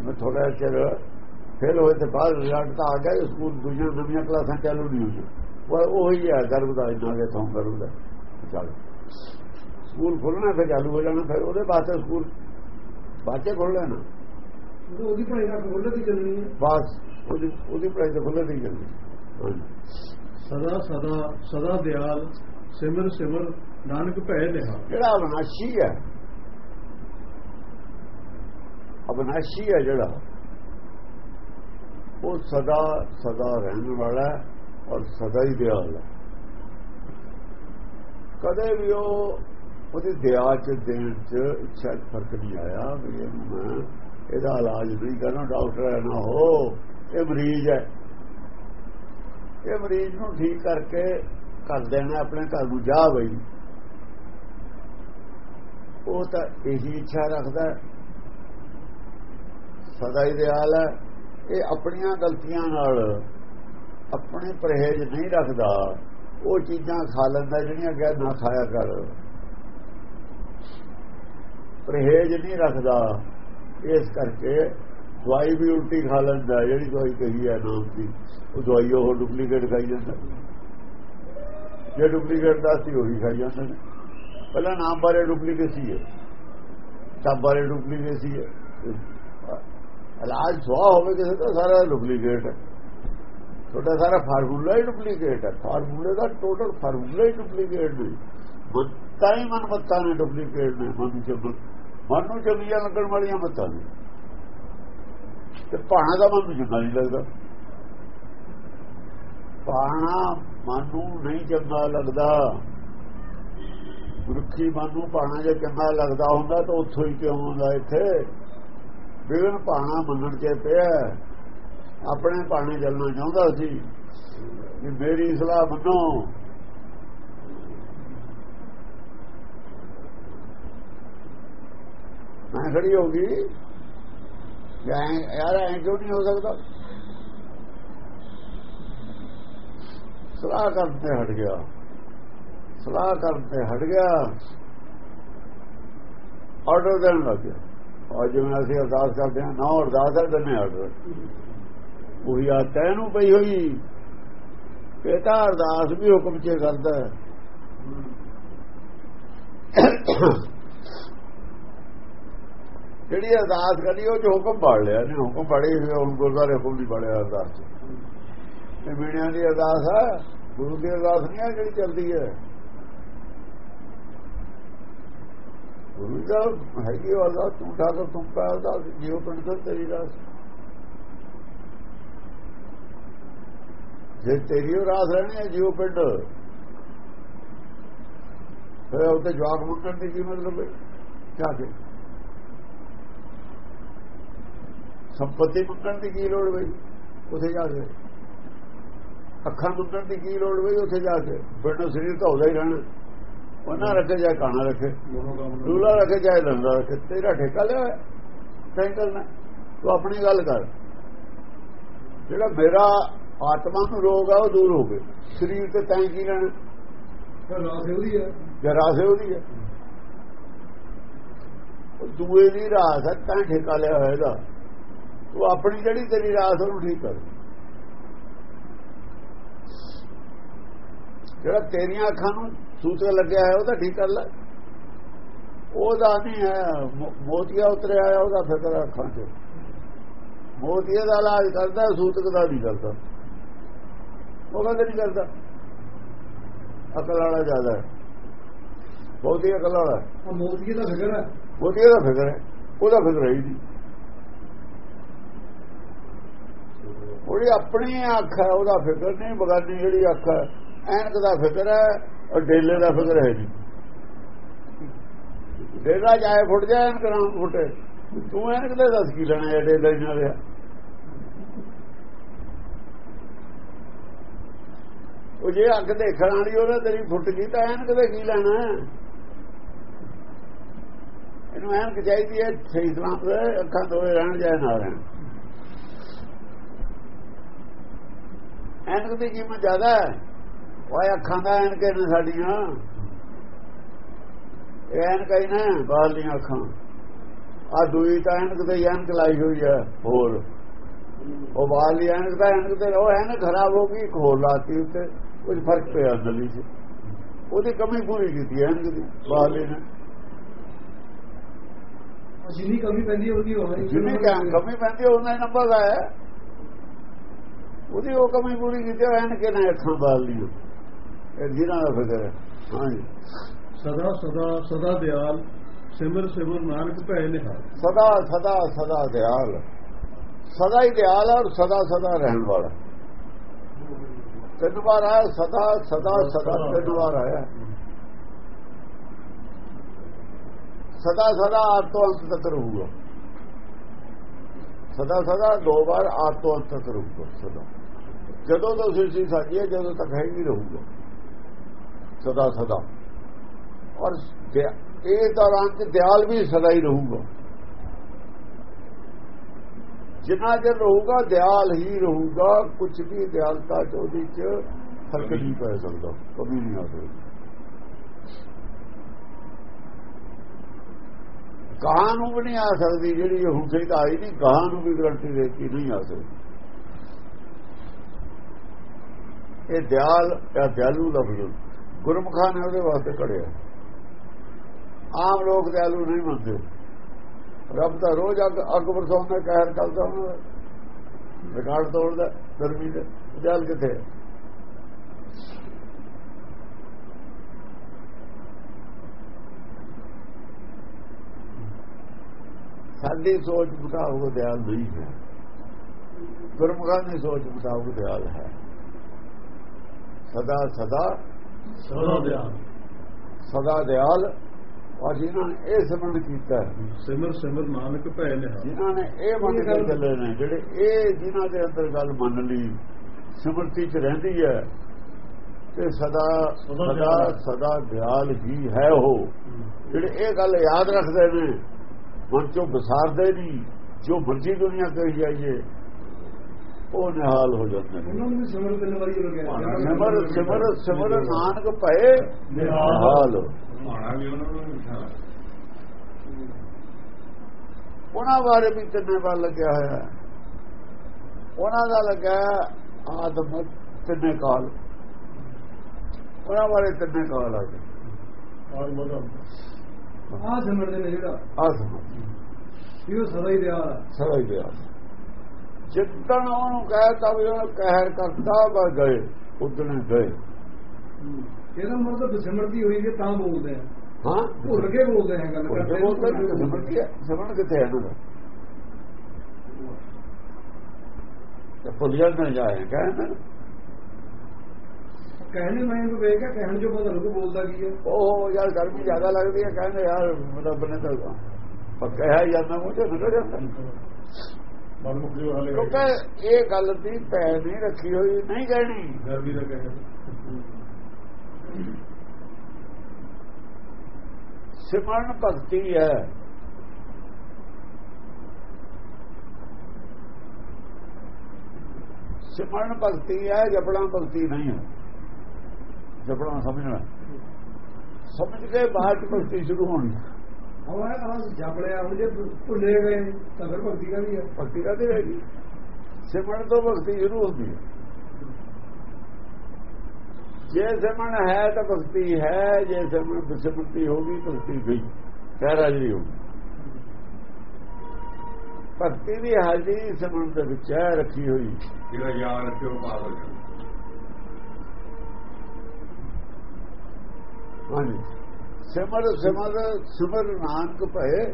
ਮੈਂ ਥੋੜਾ ਚਿਰ ਫੇਲ ਹੋਏ ਤੇ ਬਾਅਦ ਰਿਜ਼ਲਟ ਤਾਂ ਆ ਗਿਆ ਸਕੂਲ ਦੂਜੀਆਂ ਨਵੀਆਂ ਕਲਾਸਾਂ ਚਾਲੂ ਨਹੀਂ ਹੋਈਆਂ। ਉਹ ਉਹੀ ਹੈ ਗਰਭ ਦਾ ਇੰਨਾ ਕੇ ਤੋਂ ਕਰੂਗਾ ਚੱਲ। ਸਕੂਲ ਖੁੱਲਣਾ ਫਿਰ ਚਾਲੂ ਹੋ ਜਾਣਾ ਫਿਰ ਉਹਦੇ ਵਾਸਤੇ ਸਕੂਲ ਬਾਅਦ ਖੁੱਲ ਲੈਣਾ ਉਹਦੀ ਪੜ੍ਹਾਈ ਦਾ ਖੋਲ੍ਹ ਦੀ ਚੱਲਣੀ ਹੈ। ਬਸ ਉਹਦੀ ਉਹਦੀ ਪੜਾਈ ਤਾਂ ਖੁੱਲ੍ਹ ਨਹੀਂ ਜਾਂਦੀ ਹਾਂਜੀ ਸਦਾ ਸਦਾ ਸਦਾ ਦਿਆਲ, ਸਿਮਰ ਸਿਮਰ, ਨਾਨਕ ਭੈ ਲਿਆ ਜਿਹੜਾ ਅਵਨਾਸ਼ੀ ਹੈ ਅਵਨਾਸ਼ੀ ਹੈ ਜਿਹੜਾ, ਉਹ ਸਦਾ ਸਦਾ ਰਹਿਣ ਵਾਲਾ ਔਰ ਸਦਾ ਹੀ ਦਿਆਲ ਹੈ। ਕਦੇ ਵੀ ਉਹ ਉਹਦੀ ਦਇਆ ਚ, ਦੇਣ ਚ ਇੱਛਾ ਫ਼ਰਕ ਨਹੀਂ ਆਇਆ ਵੀ ਮੈਂ ਇਹਦਾ ਇਲਾਜ ਨਹੀਂ ਕਰਨਾ, ਡਾਕਟਰ ਹੈ ਨਾ ਹੋ ਇਹ ਮਰੀਜ਼ ਹੈ। ਇਹ ਮਰੀਜ਼ ਨੂੰ ਠੀਕ ਕਰਕੇ ਕਰ ਦੇਣਾ ਆਪਣੇ ਘਰ ਨੂੰ ਜਾ ਬਈ। ਉਹ ਤਾਂ ਇਹੀ ਇੱਛਾ ਰੱਖਦਾ ਸਦਾ ਹੀ ਦਿਆਲ ਹੈ। ਇਹ ਆਪਣੀਆਂ ਗਲਤੀਆਂ ਨਾਲ ਆਪਣੇ ਪਰਹੇਜ਼ ਨਹੀਂ ਰੱਖਦਾ। ਉਹ ਚੀਜ਼ਾਂ ਖਾ ਲੈਂਦਾ, ਜਿਹੜੀਆਂ ਗਿਆ ਨਾ ਖਾਇਆ ਕਰ। ਪਰਹੇਜ਼ ਨਹੀਂ ਰੱਖਦਾ। ਇਸ ਕਰਕੇ ਦਵਾਈ ਵੀ ਉਲਟੀ ਖਾ ਲੈਂਦਾ, ਜਿਹੜੀ ਦਵਾਈ ਕਹੀ ਹੈ ਨਾਮ ਦੀ, ਉਹ ਦਵਾਈ ਉਹ ਡੁਪਲੀਕੇਟ ਖਾਈ ਜਾਂਦਾ। ਜੇ ਡੁਪਲੀਕੇਟ ਦਾ ਸੀ, ਉਹੀ ਖਾਈ ਜਾਂਦੇ ਨੇ। ਪਹਿਲਾਂ ਨਾਮ ਬਾਰੇ ਡੁਪਲੀਕੇਸੀ ਹੈ ਕਿਤਾਬਾਂ ਦੇ ਡੁਪਲੀਕੇਸੀ ਹੈ ਇਲਾਜ ਸੁਆ ਹੋਵੇ ਕਿਸੇ ਦਾ, ਸਾਰਾ ਡੁਪਲੀਕੇਟ ਹੈ। ਤੁਹਾਡਾ ਸਾਰਾ ਫਾਰਮੂਲਾ ਹੀ ਡੁਪਲੀਕੇਟ ਹੈ। ਫਾਰਮੂਲੇ ਦਾ ਟੋਟਲ ਫਾਰਮੂਲਾ ਹੀ ਡੁਪਲੀਕੇਟ ਨਹੀਂ ਮੱਤਾਂ ਹੀ ਮਨ ਮੱਤਾਂ ਨੇ ਡੁਪਲੀਕੇਟ ਨੇ। ਮਨ ਚ ਮਨ ਨੂੰ ਜਮੀਆਂ ਲੱਗਣ ਵਾਲੀਆਂ ਮੱਤਾਂ ਨੇ। ਤੇ ਭਾਣਾ ਦਾ ਮਨ ਨੂੰ ਚੰਗਾ ਨਹੀਂ ਲੱਗਦਾ। ਭਾਣਾ ਮਨ ਨੂੰ ਨਹੀਂ ਚੰਗਾ ਲੱਗਦਾ। ਗੁਰਖੀ ਮਨ ਨੂੰ ਭਾਣਾ ਜੇ ਚੰਗਾ ਲੱਗਦਾ ਹੁੰਦਾ ਤਾਂ ਉੱਥੋਂ ਹੀ ਕਿਉਂ ਆਉਂਦਾ ਇੱਥੇ? ਬਿਗਨ ਭਾਣਾ ਮੰਨਣ ਚ ਪਿਆ ਆਪਣੇ ਭਾਣੇ ਚੱਲਣਾ ਚਾਹੁੰਦਾ ਸੀ ਕਿ ਮੇਰੀ ਸਲਾਹ ਮੰਨੋ। ਮੈਂ ਖੜੀ ਹੋ ਗਈ। ਯਾਰ ਐਂ ਕਿਉਂ ਨਹੀਂ ਹੋ ਸਕਦਾ? ਸਲਾਹ ਕਰਨ ਤੇ ਹਟ ਗਿਆ। ਸਲਾਹ ਕਰਨ ਤੇ ਹਟ ਗਿਆ। ਆਰਡਰ ਦੇਣ ਲੱਗ ਗਿਆ। ਔਰ ਜਿਵੇਂ ਅਸੀਂ ਅਰਦਾਸ ਕਰਦੇ ਹਾਂ, ਨਾ ਅਰਦਾਸ ਹੈ ਦਿੰਨੇ ਆਰਡਰ ਉਹੀ ਆ ਤੈਨੂੰ ਪਈ ਹੋਈ। ਇਹ ਅਰਦਾਸ ਵੀ ਹੁਕਮ ਚ ਕਰਦਾ ਹੈ। ਜਿਹੜੀ ਅਰਦਾਸ ਕਰੀ ਉਹ ਚ ਹੁਕਮ ਪੜ ਲਿਆ ਨੇ। ਹੁਕਮ ਪੜੇ ਹੋਏ, ਹੁਣ ਗੁਰਦਾਰੇ ਹੁਕਮ ਨਹੀਂ ਪੜਿਆ ਅਰਦਾਸ ਤੇ ਮੀਣਿਆਂ ਦੀ ਅਰਦਾਸ ਹੈ ਗੁਰੂ ਦੀ ਅਰਦਾਸ ਨਹੀਂ ਹੈ ਜਿਹੜੀ ਚੱਲਦੀ ਹੈ ਗੁਰੂ ਦਾ ਹੈਗੀ ਉਹ ਅਰਦਾਸ ਤੂੰ ਠਾਕਰ ਤੂੰ ਪਾ ਅਰਦਾਸ ਜਿਉ ਪਿੰਡ ਤੋਂ ਤੇਰੀ ਰਾਸ। ਜੇ ਤੇਰੀ ਉਹ ਰਾਸ ਰਹਿਣੀ ਹੈ ਜਿਉ ਪਿੰਡ। ਫਿਰ ਉਹਦੇ ਜਵਾਬ ਮੰਗਣ ਦੀ ਕੀ ਮਤਲਬ ਹੈ? ਕਿਆ ਕੇ। ਸੰਪਤੀ ਮੰਗਣ ਦੀ ਕੀ ਲੋੜ ਬਈ? ਉੱਥੇ ਜਾ ਕੇ। ਅੱਖਾਂ ਮੰਗਣ ਦੀ ਕੀ ਲੋੜ ਬਈ? ਉੱਥੇ ਜਾ ਕੇ। ਬਿਨਾਂ ਸਰੀਰ ਤਾਂ ਉਹਦਾ ਹੀ ਰਹਿਣਾ। ਉਹਨਾਂ ਰੱਖੇ ਜਾਏ ਕਾਣਾ ਰੱਖੇ। ਦੂਲਾ ਰੱਖੇ ਜਾਏ ਲੰਦਾ ਰੱਖੇ। ਤੇਰਾ ਠੇਕਾ ਲਿਆ ਤੈਂ ਕਰਨਾ ਤੂੰ ਆਪਣੀ ਗੱਲ ਕਰ। ਜਿਹੜਾ ਮੇਰਾ ਆਤਮਾ ਨੂੰ ਰੋਗ ਆ ਉਹ ਦੂਰ ਹੋ ਗਏ ਸਰੀਰ ਤੇ ਤੈਂ ਕੀ ਫਿਰ ਰਾਸ ਉਹਦੀ ਹੈ ਜਰਾ ਸੇ ਉਹਦੀ ਹੈ ਉਹ ਦੂਏ ਦੀ ਰਾਸ ਹੈ ਤਾਂ ਠੇਕਾ ਲਿਆ ਹੋਇਆ ਇਹਦਾ। ਤੂੰ ਆਪਣੀ ਜਿਹੜੀ ਤੇਰੀ ਰਾਸ ਉਹਨੂੰ ਠੀਕ ਕਰ। ਜਿਹੜਾ ਤੇਰੀਆਂ ਅੱਖਾਂ ਨੂੰ ਸੂਤਰ ਲੱਗਿਆ ਹੈ ਉਹਦਾ ਠੀਕ ਕਰ ਲੈ। ਉਹਦਾ ਨਹੀਂ ਹੈ ਮੋਤੀਆ ਉਤਰਿਆ ਆਇਆ ਉਹਦਾ ਫਿਕਰ ਅੱਖਾਂ 'ਚ। ਮੋਤੀਆ ਦਾ ਇਲਾਜ ਕਰਦਾ ਸੂਤਕ ਦਾ ਨਹੀਂ ਕਰਦਾ। ਉਹ ਕਹਿੰਦਾ ਨਹੀਂ ਕਰਦਾ। ਅਕਲ ਵਾਲਾ ਜ਼ਿਆਦਾ ਹੈ। ਬਹੁਤੀ ਅਕਲ ਵਾਲਾ ਆ ਮੋਦੀ ਦਾ ਫਿਕਰ ਹੈ। ਮੋਤੀਆ ਦਾ ਫਿਕਰ ਹੈ। ਉਹਦਾ ਫਿਕਰ ਹੈ ਹੀ ਨਹੀਂ ਉਹਦੀ ਆਪਣੀ ਅੱਖ ਹੈ, ਉਹਦਾ ਫਿਕਰ ਨਹੀਂ, ਬਗਾਨੀ ਜਿਹੜੀ ਅੱਖ ਹੈ, ਐਨਕ ਦਾ ਫਿਕਰ ਹੈ, ਔਰ ਡੇਲੇ ਦਾ ਫਿਕਰ ਹੈ ਜੀ ਡੇਲਾ ਜਾਏ ਫੁੱਟ ਜਾਏ ਐਨਕ ਨਾ ਫੁੱਟੇ। ਤੂੰ ਐਨਕ ਦੇ ਦੱਸ ਕੀ ਲੈਣਾ ਹੈ, ਡੇਲਾ ਹੀ ਰਿਹਾ ਉਹ ਜੇ ਅੱਖ ਦੇਖਣ ਵਾਲੀ ਉਹਨੇ ਤੇਰੀ ਫੁੱਟ ਗਈ ਤਾਂ ਐਨਕ ਦੇ ਕੀ ਲੈਣਾ ਇਹਨੂੰ ਐਨਕ ਚਾਹੀਦੀ ਹੈ, ਸਹੀ ਤਰ੍ਹਾਂ ਅੱਖਾਂ ਦੋਏ ਰਹਿਣ ਜਾਏ, ਨਾ ਰਹਿਣ। ਐਨਕ ਦੀ ਕੀਮਤ ਜ਼ਿਆਦਾ ਹੈ। ਉਹ ਅੱਖਾਂ ਦਾ ਐਨਕ ਨੇ ਸਾਡੀਆਂ। ਐਨਕ ਹੀ ਨਾ ਬਾਹਰਲੀਆਂ ਅੱਖਾਂ। ਆ ਦੂਈ ਤਾਂ ਐਨਕ ਤੇ ਐਨਕ ਲਾਈ ਹੋਈ ਹੈ ਹੋਰ। ਉਹ ਬਾਹਰਲੀ ਐਨਕ ਤਾਂ ਐਨਕ ਤੇ ਉਹ ਐਨਕ ਖਰਾਬ ਹੋ ਗਈ ਇੱਕ ਹੋਰ ਲਾਤੀ ਉੱਤੇ। ਕੁਝ ਫ਼ਰਕ ਪਿਆ ਅੰਦਰਲੀ ਚ। ਉਹਦੀ ਕਮੀ ਪੂਰੀ ਕੀਤੀ ਐਨਕ ਦੀ ਬਾਹਰਲੀ ਨੇ। ਜਿੰਨੀ ਕਮੀ ਪੈਂਦੀ ਹੈ ਉਹਦੀ ਹੋ ਰਹੀ ਜਿੰਨੀ ਕਮੀ ਪੈਂਦੀ ਉਹਨਾਂ ਨੰਬਰ ਆਇਆ ਉਹਦੀ ਉਹ ਕਮੀ ਪੂਰੀ ਕੀਤੀ ਐਨਕ ਨੇ ਅੱਖਾਂ ਬਾਹਰਲੀਆਂ ਇਹ ਜਿਹਨਾਂ ਦਾ ਫਿਕਰ ਹੈ। ਹਾਂਜੀ। ਸਦਾ ਸਦਾ ਸਦਾ ਦਿਆਲ ਸਿਮਰ ਸਿਮਰ ਨਾਨਕ ਭੈ ਨਿਹਾਲ। ਸਦਾ ਸਦਾ ਸਦਾ ਦਿਆਲ। ਸਦਾ ਹੀ ਦਿਆਲ ਔਰ ਸਦਾ ਸਦਾ ਰਹਿਣ ਵਾਲਾ। ਤਿੰਨ ਵਾਰ ਆਇਆ ਸਦਾ ਸਦਾ ਸਦਾ ਤਿੰਨ ਵਾਰ ਆਇਆ। ਸਦਾ ਸਦਾ ਆਪ ਤੋਂ ਅੰਤ ਤੱਕ ਰਹੂਗਾ। ਸਦਾ ਸਦਾ ਦੋ ਵਾਰ ਆਪ ਤੋਂ ਅੰਤ ਤੱਕ ਰਹੂਗਾ ਸਦਾ। ਜਦੋਂ ਤੋਂ ਸ੍ਰਿਸ਼ਟੀ ਸਾਡੀ ਹੈ, ਜਦੋਂ ਤੱਕ ਹੈ ਹੀ ਰਹੂਗਾ। ਸਦਾ ਸਦਾ। ਔਰ ਇਹ ਦੌਰਾਨ ਤੇ ਦਿਆਲ ਵੀ ਸਦਾ ਹੀ ਰਹੂਗਾ। ਜਿੰਨਾ ਚਿਰ ਰਹੂਗਾ, ਦਿਆਲ ਹੀ ਰਹੂਗਾ। ਕੁਝ ਵੀ ਦਿਆਲਤਾ ਚ ਉਹਦੇ ਚ ਫ਼ਰਕ ਨਹੀਂ ਪੈ ਸਕਦਾ। ਕਮੀ ਨਹੀਂ ਆ ਸਕਦਾ। ਕਹਾਂ ਨੂੰ ਵੀ ਨਹੀਂ ਆ ਸਕਦੀ ਜਿਹੜੀ ਹੁਣ ਸਹੀ ਤਾਂ ਆਈ ਨਹੀਂ। ਕਹਾਂ ਨੂੰ ਵੀ ਗਰੰਟੀ ਦੇ ਕੇ ਨਹੀਂ ਆ ਸਕਦੀ। ਇਹ ਦਿਆਲ, ਇਹ ਦਿਆਲੂ ਲਫ਼ਜ਼ ਗੁਰਮੁਖਾਂ ਨੇ ਉਹਦੇ ਵਾਸਤੇ ਕੜਿਆ ਆਮ ਲੋਕ ਦਿਆਲੂ ਨਹੀਂ ਮੰਨਦੇ। ਰੱਬ ਦਾ ਰੋਜ਼ ਅੱਗ ਅੱਗ ਵਰਸਾਉਂਦਾ, ਕਹਿਰ ਕਰਦਾ ਉਹਨਾਂ ਦਾ। ਰਿਕਾਰਡ ਤੋੜਦਾ, ਗਰਮੀ ਦੇ। ਦਿਆਲ ਕਿੱਥੇ ਸਾਡੀ ਸੋਚ ਮੁਤਾਬਕ ਦਿਆਲ ਨਹੀਂ ਹੈ। ਗੁਰਮੁਖਾਂ ਦੀ ਸੋਚ ਮੁਤਾਬਕ ਦਿਆਲ ਹੈ। ਸਦਾ ਸਦਾ ਸਦਾ ਦਿਆਲ। ਸਦਾ ਦਿਆਲ। ਔਰ ਜਿਨ੍ਹਾਂ ਨੇ ਇਹ ਸਮਝ ਕੀਤਾ ਸਿਮਰ ਸਿਮਰ ਨਾਨਕ ਭੈ ਨਿਹਾਲ। ਜਿਨ੍ਹਾਂ ਨੇ ਇਹ ਮੰਨ ਕੇ ਚੱਲੇ ਨੇ ਜਿਹੜੇ ਇਹ ਜਿਨ੍ਹਾਂ ਦੇ ਅੰਦਰ ਗੱਲ ਮੰਨ ਲਈ ਸਿਮਰਤੀ ਚ ਰਹਿੰਦੀ ਹੈ ਤੇ ਸਦਾ ਸਦਾ ਸਦਾ ਦਿਆਲ। ਸਦਾ ਦਿਆਲ ਹੀ ਹੈ ਉਹ। ਜਿਹੜੇ ਇਹ ਗੱਲ ਯਾਦ ਰੱਖਦੇ ਨੇ ਮਨ ਚੋਂ ਵਿਸਾਰਦੇ ਨਹੀਂ ਜੋ ਮਰਜ਼ੀ ਦੁਨੀਆ ਕਹੀ ਜਾਈਏ ਉਹ ਨਿਹਾਲ ਹੋ ਜਾਂਦੇ ਨੇ। ਉਹਨਾਂ ਨੂੰ ਸਿਮਰ ਤਿੰਨ ਵਾਰੀ ਹੋ ਗਿਆ। ਸਿਮਰ ਸਿਮਰ ਸਿਮਰ ਨਾਨਕ ਭਏ ਨਿਹਾਲ। ਵੀ ਉਹਨਾਂ ਨੂੰ ਮਿਠਾ ਉਹਨਾਂ ਬਾਰੇ ਵੀ ਤਿੰਨੇ ਵਾਰ ਲੱਗਿਆ ਹੋਇਆ। ਉਹਨਾਂ ਦਾ ਲੱਗਾ ਆਦਮ ਤਿੰਨੇ ਕਾਲ। ਉਹਨਾਂ ਬਾਰੇ ਤਿੰਨੇ ਕਾਲ ਆ ਗਏ। ਔਰ ਆਹ ਸਿਮਰਦੇ ਨੇ ਜਿਹੜਾ। ਆਦਮ ਇਹ ਉਹ ਸਦਾ ਹੀ ਆ ਸਦਾ ਹੀ ਗਿਆ ਜਿੱਦਣ ਉਹਨੂੰ ਕਹਿਤਾ ਵੀ ਉਹ ਕਹਿਰ ਕਰਤਾ ਬਸ ਗਏ ਉਦਣ ਗਏ। ਇਹਦਾ ਮਤਲਬ ਸਿਮਰਤੀ ਹੋਈ ਜੇ ਤਾਂ ਬੋਲਦੇ ਆ। ਹਾਂ? ਭੁੱਲ ਕੇ ਬੋਲਦੇ ਆ ਗੱਲ ਕਰਦੇ ਬੋਲਦੇ ਨੇ ਕਿ ਸਿਮਰ ਕੀ ਹੈ? ਸਿਮਰਨ ਕਿੱਥੇ ਹੈ ਦਾ? ਤੇ ਭੁੱਲਿਆ ਨਾ ਜਾਏ ਕਹਿੰਦੇ ਨੇ? ਕਹਿਣੇ ਮੈਂ ਨੂੰ ਵੇਖਿਆ ਕਹਿਣ ਜੋ ਪਤਾ ਲੱਗੂ ਬੋਲਦਾ ਕੀ ਹੈ ਉਹ ਯਾਰ ਗਰਮੀ ਜ਼ਿਆਦਾ ਲੱਗਦੀ ਹੈ ਕਹਿੰਦੇ ਯਾਰ ਰੱਬ ਨੇ ਤਾਂ ਪੱਕਾ ਹੈ ਯਾਰ ਮੈਂ ਮੁਝੇ ਨਿਕਲ ਜਾਂਦਾ। ਜੋ ਕਿਉਂਕਿ ਇਹ ਗੱਲ ਦੀ ਪੈ ਨਹੀਂ ਰੱਖੀ ਹੋਈ ਨਹੀਂ ਕਹਿਣੀ। ਸਿਮਰਨ ਭਗਤੀ ਹੈ। ਸਿਮਰਨ ਭਗਤੀ ਹੈ ਜਪਣਾ ਭਗਤੀ ਨਹੀਂ ਹੈ। ਜਪਣਾ ਸਮਝਣਾ। ਸਮਝ ਕੇ ਬਾਅਦ ਭਗਤੀ ਸ਼ੁਰੂ ਹੋਣੀ ਇਹ ਆਹ ਜਪ ਲਿਆ ਹੁਣ ਜੇ ਭੁੱਲੇ ਗਏ ਤਾਂ ਫਿਰ ਭਗਤੀ ਕਾਹਦੀ ਹੈ ਭਗਤੀ ਕਾਹਦੀ ਰਹੇਗੀ ਸਿਮਰਨ ਤੋਂ ਭਗਤੀ ਸ਼ੁਰੂ ਹੁੰਦੀ ਹੈ। ਜੇ ਸਿਮਰਨ ਹੈ ਤਾਂ ਭਗਤੀ ਹੈ ਜੇ ਸਿਮਰਨ ਬਿਸਮਤੀ ਹੋ ਗਈ ਭਗਤੀ ਗਈ ਕਹਿ ਰਾਜੀ ਹੋ ਗਈ। ਭਗਤੀ ਦੀ ਹਾਜ਼ਰੀ ਸਿਮਰਨ ਦੇ ਵਿੱਚ ਹੈ ਰੱਖੀ ਹੋਈ। ਜਿਹੜਾ ਯਾਦ ਰੱਖਿਓ ਪਾਸ ਹੋ ਜਾਂਦਾ ਹਾਂਜੀ। ਸਿਮਰ ਸਿਮਰ ਸਿਮਰ ਨਾਨਕ ਭਏ